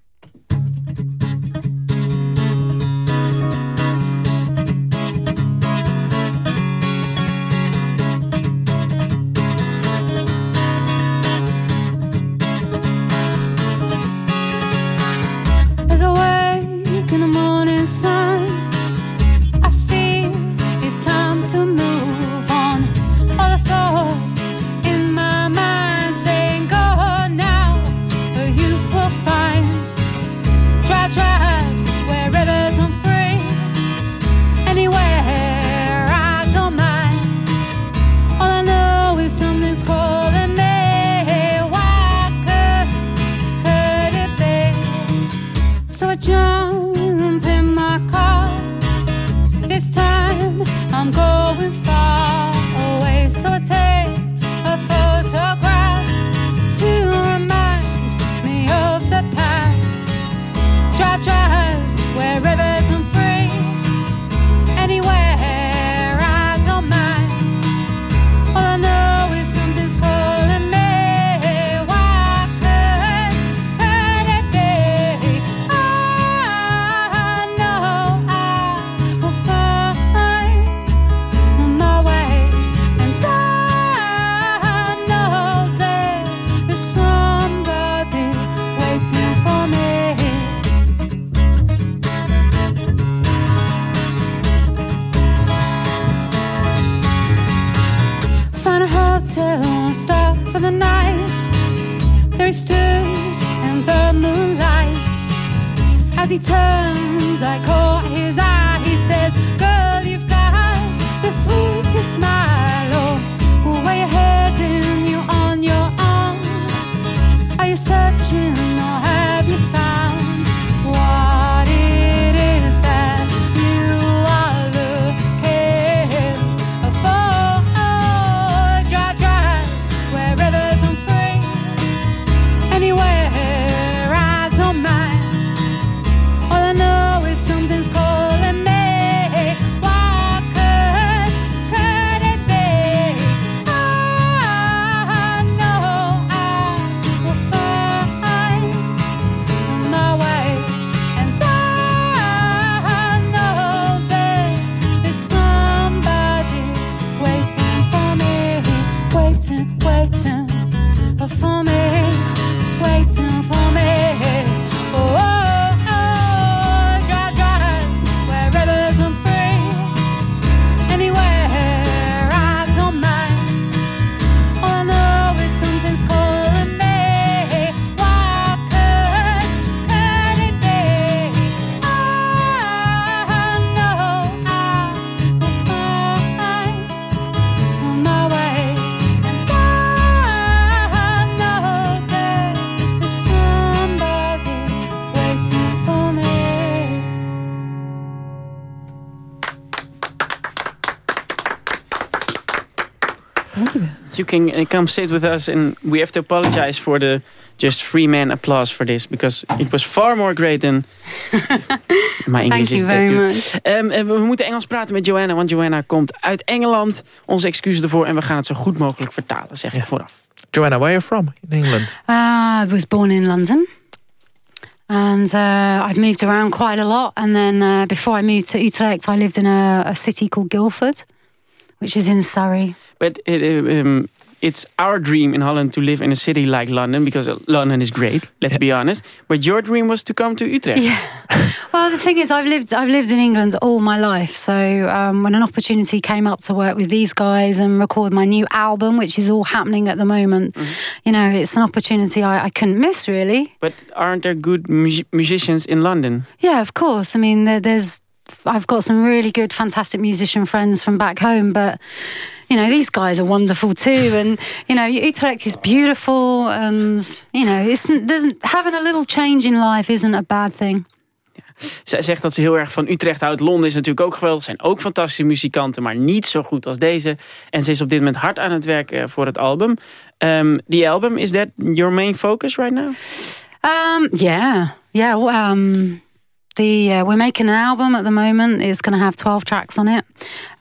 Speaker 3: Uh, come sit with us and we have to apologize for the just free man applause for this because it was far more great than [LAUGHS] my English
Speaker 26: Thank
Speaker 3: is
Speaker 26: very much.
Speaker 3: Ehm, en we moeten Engels praten met Joanna, want Joanna komt uit Engeland. Onze excuses ervoor en we gaan het zo goed mogelijk vertalen, zeg ik vooraf.
Speaker 4: Joanna, where are you from in England?
Speaker 26: Uh, I was born in London. And uh, I've moved around quite a lot. And then uh, before I moved to Utrecht, I lived in a, a city called Guildford, which is in Surrey.
Speaker 3: But it, uh, um, it's our dream in Holland to live in a city like London because London is great, let's be honest. But your dream was to come to Utrecht.
Speaker 26: Yeah. [LAUGHS] Well, the thing is, I've lived I've lived in England all my life. So um, when an opportunity came up to work with these guys and record my new album, which is all happening at the moment, you know, it's an opportunity I, I couldn't miss, really.
Speaker 3: But aren't there good musi- musicians in London?
Speaker 26: Yeah, of course. I mean, there, there's I've got some really good, fantastic musician friends from back home, but you know these guys are wonderful too. And you know, Utrecht is beautiful, and you know, it's having a little change in life isn't a bad thing.
Speaker 3: Zij zegt dat ze heel erg van Utrecht houdt. Londen is natuurlijk ook geweldig. zijn ook fantastische muzikanten, maar niet zo goed als deze. En ze is op dit moment hard aan het werk eh, voor het album. Um, the album, is that your main focus right now?
Speaker 26: Um, yeah, yeah. well, Um, the uh, we're making an album at the moment. It's going to have twelve tracks on it,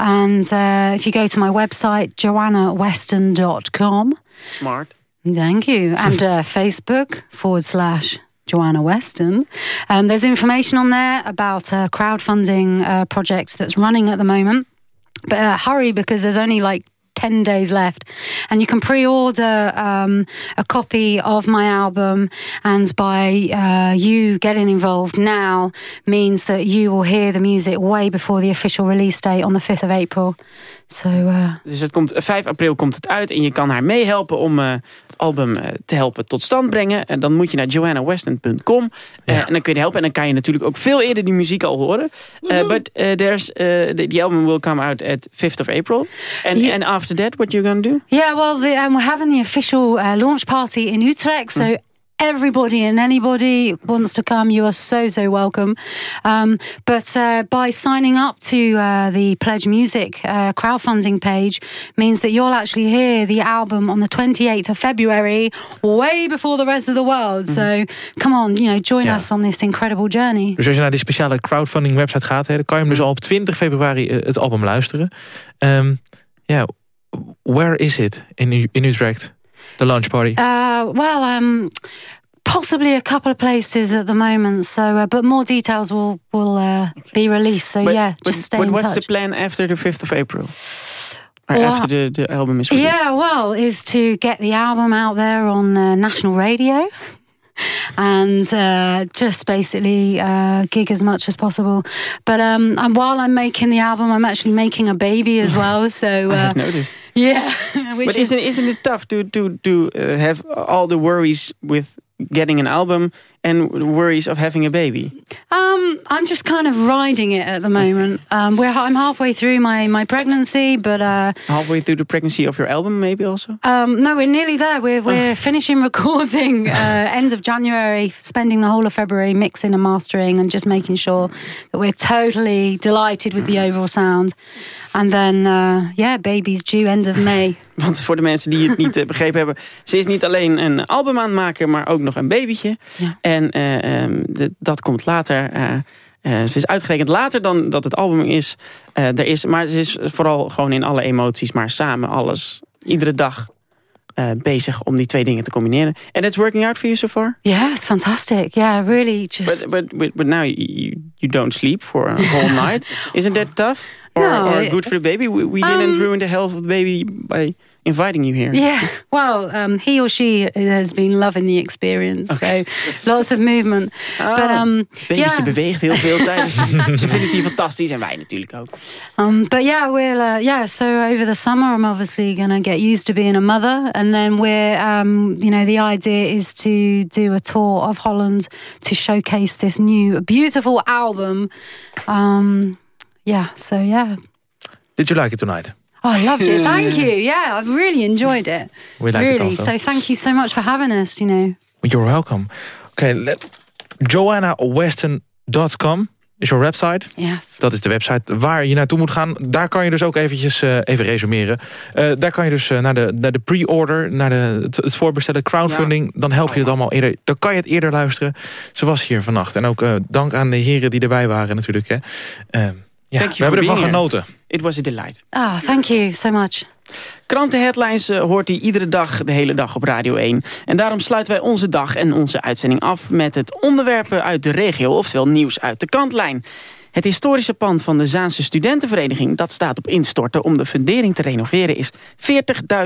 Speaker 26: and uh, if you go to my website joannaweston.com,
Speaker 3: Smart.
Speaker 26: Thank you. [LAUGHS] And uh, Facebook forward slash Joanna Weston. Um, there's information on there about a crowdfunding uh, project that's running at the moment. But uh, hurry because there's only like 10 days left. And you can pre order um, a copy of my album. And by uh, you getting involved now means that you will hear the music way before the official release date on the 5th of April. So, uh,
Speaker 3: Dus het komt, 5 april komt het uit en je kan haar meehelpen om eh, het album eh, te helpen tot stand brengen. En dan moet je naar joannaweston.com eh, en dan kun je helpen. En dan kan je natuurlijk ook veel eerder die muziek al horen. But there's, the, the album will come out at 5th of April. And, and after that, what you're gonna do?
Speaker 26: Yeah, well, the, um, we're having the official uh, launch party in Utrecht. So everybody and anybody wants to come, you are so, so welcome. Um, but uh, by signing up to uh, the Pledge Music uh, crowdfunding page means that you'll actually hear the album on the 28th of February, way before the rest of the world. So come on, you know, join
Speaker 4: Ja.
Speaker 26: us on this incredible journey.
Speaker 4: Dus als je naar die speciale crowdfunding website gaat... Hè, dan kan je hem dus al op 20 februari eh, het album luisteren. Ehm, Ja, where is it in, in Utrecht? The launch party?
Speaker 26: Uh, well, um, possibly a couple of places at the moment. So, uh, but more details will will uh, be released. So
Speaker 3: But-
Speaker 26: yeah,
Speaker 3: but,
Speaker 26: just stay
Speaker 3: but
Speaker 26: in
Speaker 3: what's
Speaker 26: touch.
Speaker 3: the plan after the 5th of April? Or
Speaker 26: Well,
Speaker 3: after the, the album is released?
Speaker 26: Yeah, well, is to get the album out there on uh, national radio. And uh, just basically uh, gig as much as possible. But um, and while I'm making the album, I'm actually making a baby as well. [LAUGHS] So
Speaker 3: I
Speaker 26: uh,
Speaker 3: have noticed.
Speaker 26: yeah, [LAUGHS] which
Speaker 3: but
Speaker 26: is
Speaker 3: isn't, isn't it tough to, to, to uh, have all the worries with getting an album and worries of having a baby?
Speaker 26: Um, I'm just kind of riding it at the moment. Um, we're I'm halfway through my my pregnancy, but uh,
Speaker 3: Halfway through the pregnancy of your album, maybe also?
Speaker 26: um, no, we're nearly there. We're we're finishing recording [LAUGHS] uh, end of January, spending the whole of February mixing and mastering, and just making sure that we're totally delighted with the overall sound. And then, uh, yeah, baby's due end of May. [LAUGHS]
Speaker 3: Want voor de mensen die het niet eh, begrepen hebben... ze is niet alleen een album aan het maken, maar ook nog een babytje. En eh, ehm, de- dat komt later. eh, eh, ze is uitgerekend later dan dat het album is. Eh, er is. Maar ze is vooral gewoon in alle emoties, maar samen alles. Iedere dag eh, bezig om die twee dingen te combineren. And it's working out for you so far?
Speaker 26: Yeah, it's fantastic. Yeah, really just.
Speaker 3: But, but, but, but now you, you don't sleep for a whole [LAUGHS] night. Isn't that tough? Or,
Speaker 26: No,
Speaker 3: or good for the baby? We, we didn't
Speaker 26: Um,
Speaker 3: ruin the health of the baby by inviting you here.
Speaker 26: Yeah, well, um, he or she has been loving the experience. So lots of movement. but um,
Speaker 3: Babytje
Speaker 26: yeah.
Speaker 3: beweegt heel veel [LAUGHS] tijdens. Ze vinden het hier fantastisch en wij natuurlijk ook.
Speaker 26: Um, but yeah, we'll uh, yeah. So over the summer, I'm obviously gonna get used to being a mother, and then we're um, you know the idea is to do a tour of Holland to showcase this new beautiful album. Um, yeah. So yeah.
Speaker 4: Did you like it tonight?
Speaker 26: Oh, I loved it. Thank you. Yeah, I've really enjoyed it.
Speaker 4: We it
Speaker 26: really.
Speaker 4: also.
Speaker 26: So thank you so much for having us. You know.
Speaker 4: You're welcome. Okay, let, joannaweston.com is your website.
Speaker 26: Yes.
Speaker 4: Dat is de website waar je naartoe moet gaan. Daar kan je dus ook eventjes, eh, even resumeren. Eh, daar kan je dus eh, naar de, naar de pre-order, naar de, het, het voorbestellen, crowdfunding. Dan help je het allemaal eerder. Dan kan je het eerder luisteren. Ze was hier vannacht. En ook dank aan de heren die erbij waren natuurlijk. Hè. Eh, ja,
Speaker 3: Thank
Speaker 4: we
Speaker 3: you
Speaker 4: hebben
Speaker 3: for
Speaker 4: ervan genoten.
Speaker 3: It was a delight.
Speaker 26: Ah, thank you so much.
Speaker 3: Krantenheadlines eh, hoort hij iedere dag, de hele dag op Radio 1. En daarom sluiten wij onze dag en onze uitzending af... met het onderwerpen uit de regio, oftewel nieuws uit de kantlijn. Het historische pand van de Zaanse Studentenvereniging... dat staat op instorten om de fundering te renoveren... is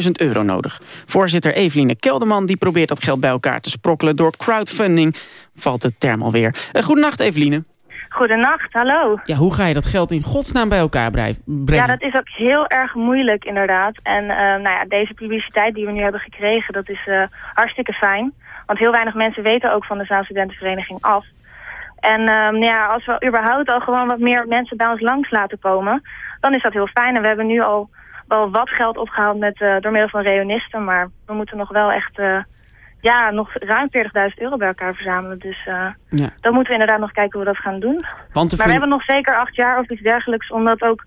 Speaker 3: 40.000 euro nodig. Voorzitter Eveline Kelderman die probeert dat geld bij elkaar te sprokkelen... door crowdfunding, valt de term alweer. Uh, goedenacht Eveline.
Speaker 27: Goedenacht, hallo.
Speaker 3: Ja, hoe ga je dat geld in godsnaam bij elkaar brengen?
Speaker 27: Ja, dat is ook heel erg moeilijk inderdaad. En eh, nou ja, deze publiciteit die we nu hebben gekregen, dat is eh, hartstikke fijn. Want heel weinig mensen weten ook van de Zaalstudentenvereniging af. En ehm, nou ja, als we überhaupt al gewoon wat meer mensen bij ons langs laten komen, dan is dat heel fijn. En we hebben nu al wel wat geld opgehaald met, eh, door middel van reonisten, maar we moeten nog wel echt, ja, nog ruim 40.000 euro bij elkaar verzamelen. Dus
Speaker 3: Ja.
Speaker 27: dan moeten we inderdaad nog kijken hoe we dat gaan doen.
Speaker 3: Want
Speaker 27: maar we hebben nog zeker acht jaar of iets dergelijks om dat ook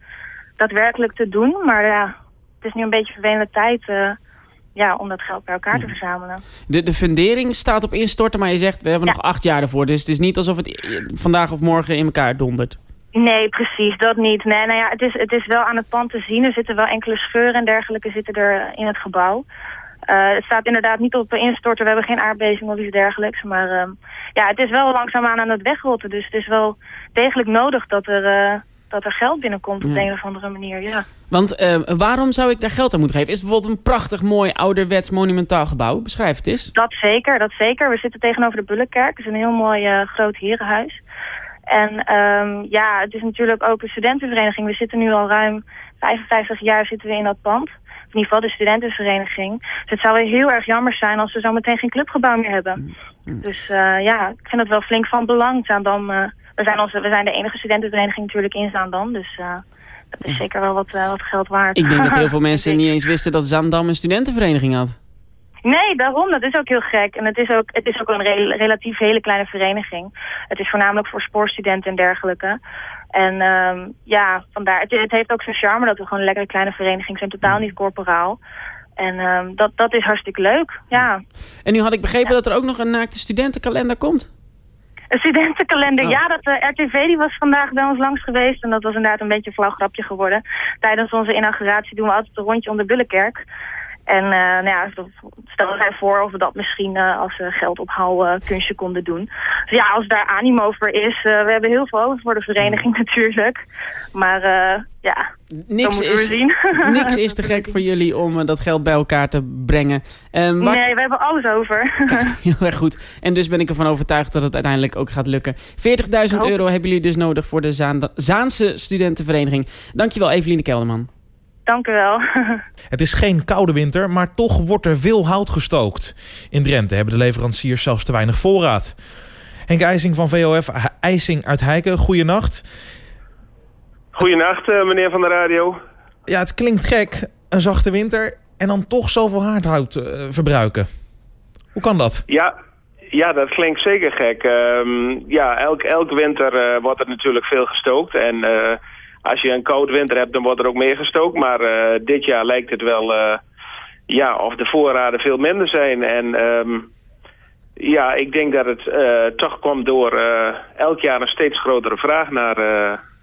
Speaker 27: daadwerkelijk te doen. Maar ja, het is nu een beetje vervelende tijd eh, ja, om dat geld bij elkaar te verzamelen.
Speaker 3: De, de fundering staat op instorten, maar je zegt we hebben nog acht jaar ervoor. Dus het is niet alsof het vandaag of morgen in elkaar dondert.
Speaker 27: Nee, precies, dat niet. Nee, nou ja, het is, het is wel aan het pand te zien. Er zitten wel enkele scheuren en dergelijke zitten er in het gebouw. Eh, het staat inderdaad niet op instorten. We hebben geen aardbeving of iets dergelijks. Maar ehm, ja, het is wel langzaamaan aan het wegrotten. Dus het is wel degelijk nodig dat er, eh, dat er geld binnenkomt op
Speaker 3: Ja.
Speaker 27: een of andere manier. Ja.
Speaker 3: Want eh, waarom zou ik daar geld aan moeten geven? Is het bijvoorbeeld een prachtig, mooi, ouderwets, monumentaal gebouw? Beschrijf het eens.
Speaker 27: Dat zeker, dat zeker. We zitten tegenover de Bullenkerk. Het is een heel mooi eh, groot herenhuis. En ehm, ja, het is natuurlijk ook een studentenvereniging. We zitten nu al ruim 55 jaar zitten we in dat pand. In ieder geval de studentenvereniging. Dus het zou weer heel erg jammer zijn als we zo meteen geen clubgebouw meer hebben. Dus eh, ja, ik vind het wel flink van belang. Zaandam, eh, we, zijn onze, we zijn de enige studentenvereniging natuurlijk in Zaandam. Dus eh, dat is zeker wel wat, wat geld waard.
Speaker 3: Ik denk dat heel [LAUGHS] veel mensen niet eens wisten dat Zaandam een studentenvereniging had.
Speaker 27: Nee, daarom. Dat is ook heel gek. En het is ook, het is ook een rel- relatief hele kleine vereniging. Het is voornamelijk voor spoorstudenten en dergelijke. En ehm, ja, vandaar. Het, het heeft ook zijn charme dat we gewoon een lekkere kleine vereniging zijn. Totaal niet corporaal. En ehm, dat, dat is hartstikke leuk, ja.
Speaker 3: En nu had ik begrepen dat er ook nog een naakte studentenkalender komt.
Speaker 27: Een studentenkalender,
Speaker 3: Oh.
Speaker 27: ja, dat de RTV die was vandaag bij ons langs geweest. En dat was inderdaad een beetje een flauw grapje geworden. Tijdens onze inauguratie doen we altijd een rondje om de Bullenkerk. En eh, nou ja, stel wij voor of we dat misschien eh, als uh, geldophaal-kunstje konden doen. Dus ja, als daar animo voor is, uh, we hebben heel veel over voor de vereniging natuurlijk. Maar uh, ja,
Speaker 3: niks is,
Speaker 27: we zien. [LAUGHS]
Speaker 3: niks is te gek voor jullie om uh, dat geld bij elkaar te brengen.
Speaker 27: Um, waar... Nee, we hebben alles over. [LAUGHS]
Speaker 3: heel erg goed. En dus ben ik ervan overtuigd dat het uiteindelijk ook gaat lukken. 40.000 euro hebben jullie dus nodig voor de Zaan Zaanse Studentenvereniging. Dankjewel Eveline Kelderman.
Speaker 27: Dank u wel. [LAUGHS]
Speaker 4: Het is geen koude winter, maar toch wordt er veel hout gestookt. In Drenthe hebben de leveranciers zelfs te weinig voorraad. Henk IJsing van VOF IJsing uit Heiken, goeienacht.
Speaker 28: Goeienacht, meneer van de radio.
Speaker 4: Ja, het klinkt gek, een zachte winter en dan toch zoveel haardhout uh, verbruiken. Hoe kan dat?
Speaker 28: Ja, ja, dat klinkt zeker gek. Um, ja, elk, elk winter uh, wordt er natuurlijk veel gestookt en... Uh, als je een koud winter hebt, dan wordt er ook meer gestookt. Maar uh, dit jaar lijkt het wel, uh, ja, of de voorraden veel minder zijn. En um, ja, ik denk dat het uh, toch komt door elk jaar een steeds grotere vraag naar,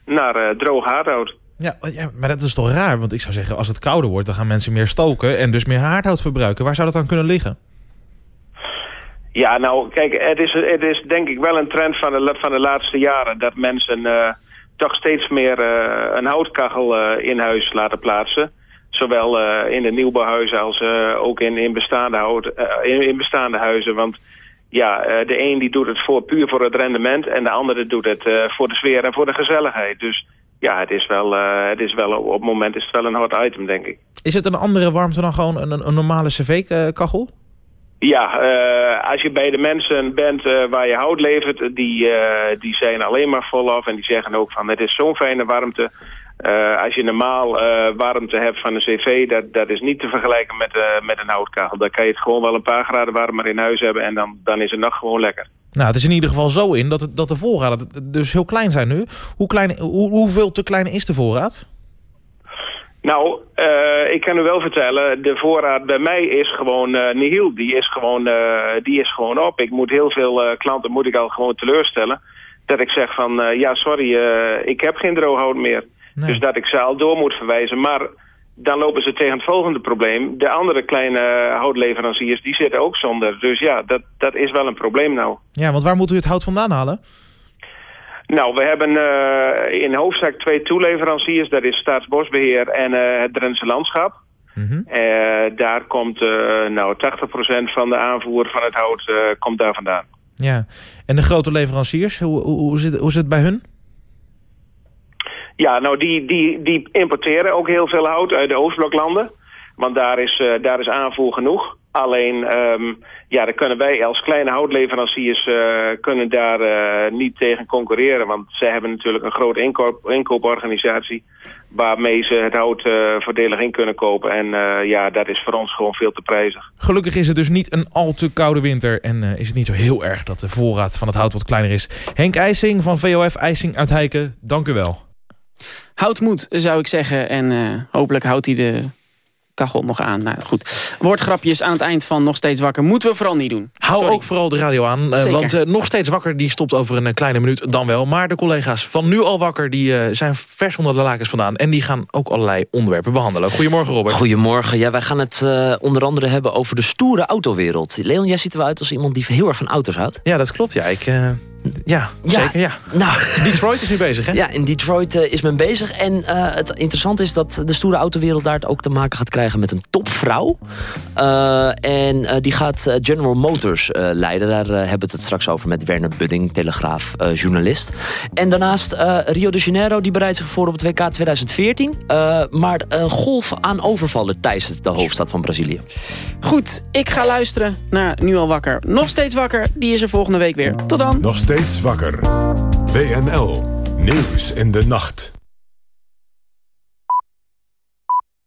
Speaker 28: naar droog haardhout.
Speaker 4: Ja, ja, maar dat is toch raar? Want ik zou zeggen, als het kouder wordt, dan gaan mensen meer stoken en dus meer haardhout verbruiken. Waar zou dat dan kunnen liggen?
Speaker 28: Ja, nou, kijk, het is, het is denk ik wel een trend van de, van de laatste jaren dat mensen toch steeds meer uh, een houtkachel uh, in huis laten plaatsen. Zowel uh, in de nieuwbouwhuizen als ook in, in, bestaande in, bestaande huizen. Want ja, de een die doet het voor, puur voor het rendement en de andere doet het voor de sfeer en voor de gezelligheid. Dus ja, het is wel, het is wel op het moment is het wel een hot item, denk ik.
Speaker 4: Is het een andere warmte dan gewoon een, een normale cv-kachel?
Speaker 28: Ja, uh, als je bij de mensen bent uh, waar je hout levert, die, uh, die zijn alleen maar volaf en die zeggen ook van het is zo'n fijne warmte. als je normaal warmte hebt van een cv, dat, dat is niet te vergelijken met, met een houtkachel. Dan kan je het gewoon wel een paar graden warmer in huis hebben en dan, dan is het nog gewoon lekker.
Speaker 4: Nou, het is in ieder geval zo in dat, het, dat de voorraden dus heel klein zijn nu. Hoe klein, hoe, hoeveel te klein is de voorraad?
Speaker 28: Nou, uh, ik kan u wel vertellen, de voorraad bij mij is gewoon uh, nihil. Die is gewoon, uh, die is gewoon op. Ik moet heel veel klanten moet ik al gewoon teleurstellen. Dat ik zeg van, ja sorry, ik heb geen drooghout meer. Nee. Dus dat ik ze al door moet verwijzen. Maar dan lopen ze tegen het volgende probleem. De andere kleine houtleveranciers, die zitten ook zonder. Dus ja, dat, dat is wel een probleem nou.
Speaker 4: Ja, want waar moet u het hout vandaan halen?
Speaker 28: Nou, we hebben uh, in hoofdzaak twee toeleveranciers. Dat is Staatsbosbeheer en uh, het Drentse Landschap. Mm -hmm. daar komt nou 80% van de aanvoer van het hout komt daar vandaan.
Speaker 4: Ja, en de grote leveranciers, hoe, hoe, hoe, zit, hoe zit het bij hun?
Speaker 28: Ja, nou die, die, die importeren ook heel veel hout uit de Oostbloklanden. Want daar is, daar is aanvoer genoeg. Alleen, um, ja, daar kunnen wij als kleine houtleveranciers uh, kunnen daar uh, niet tegen concurreren. Want zij hebben natuurlijk een grote inkoop, inkooporganisatie waarmee ze het hout uh, voordelig in kunnen kopen. En ja, dat is voor ons gewoon veel te prijzig.
Speaker 4: Gelukkig is het dus niet een al te koude winter en is het niet zo heel erg dat de voorraad van het hout wat kleiner is. Henk IJsing van VOF IJsing uit Heiken, dank u wel.
Speaker 3: Hout moet, zou ik zeggen. En hopelijk houdt hij de kachel nog aan. Nou goed, woordgrapjes aan het eind van Nog Steeds Wakker moeten we vooral niet doen.
Speaker 4: Hou Sorry. ook vooral de radio aan, uh, want uh, Nog Steeds Wakker die stopt over een kleine minuut dan wel. Maar de collega's van Nu Al Wakker die uh, zijn vers onder de lakens vandaan. En die gaan ook allerlei onderwerpen behandelen. Goedemorgen Robert.
Speaker 29: Goedemorgen. Ja, wij gaan het onder andere hebben over de stoere autowereld. Leon, jij ziet er wel uit als iemand die heel erg van auto's houdt.
Speaker 4: Ja, dat klopt. Ja, ik... Ja, ja, zeker, ja.
Speaker 29: Nou,
Speaker 4: Detroit is nu bezig, hè?
Speaker 29: Ja, in Detroit uh, is men bezig. En uh, het interessante is dat de stoere autowereld daar ook te maken gaat krijgen met een topvrouw. Uh, en die gaat General Motors leiden. Daar hebben we het straks over met Werner Budding, telegraaf, journalist. En daarnaast Rio de Janeiro, die bereidt zich voor op het WK 2014. maar een golf aan overvallen tijdens de hoofdstad van Brazilië.
Speaker 3: Goed, ik ga luisteren naar Nu al wakker. Nog steeds wakker, die is er volgende week weer. Tot dan.
Speaker 2: Nog steeds wakker. WNL. Nieuws in de nacht.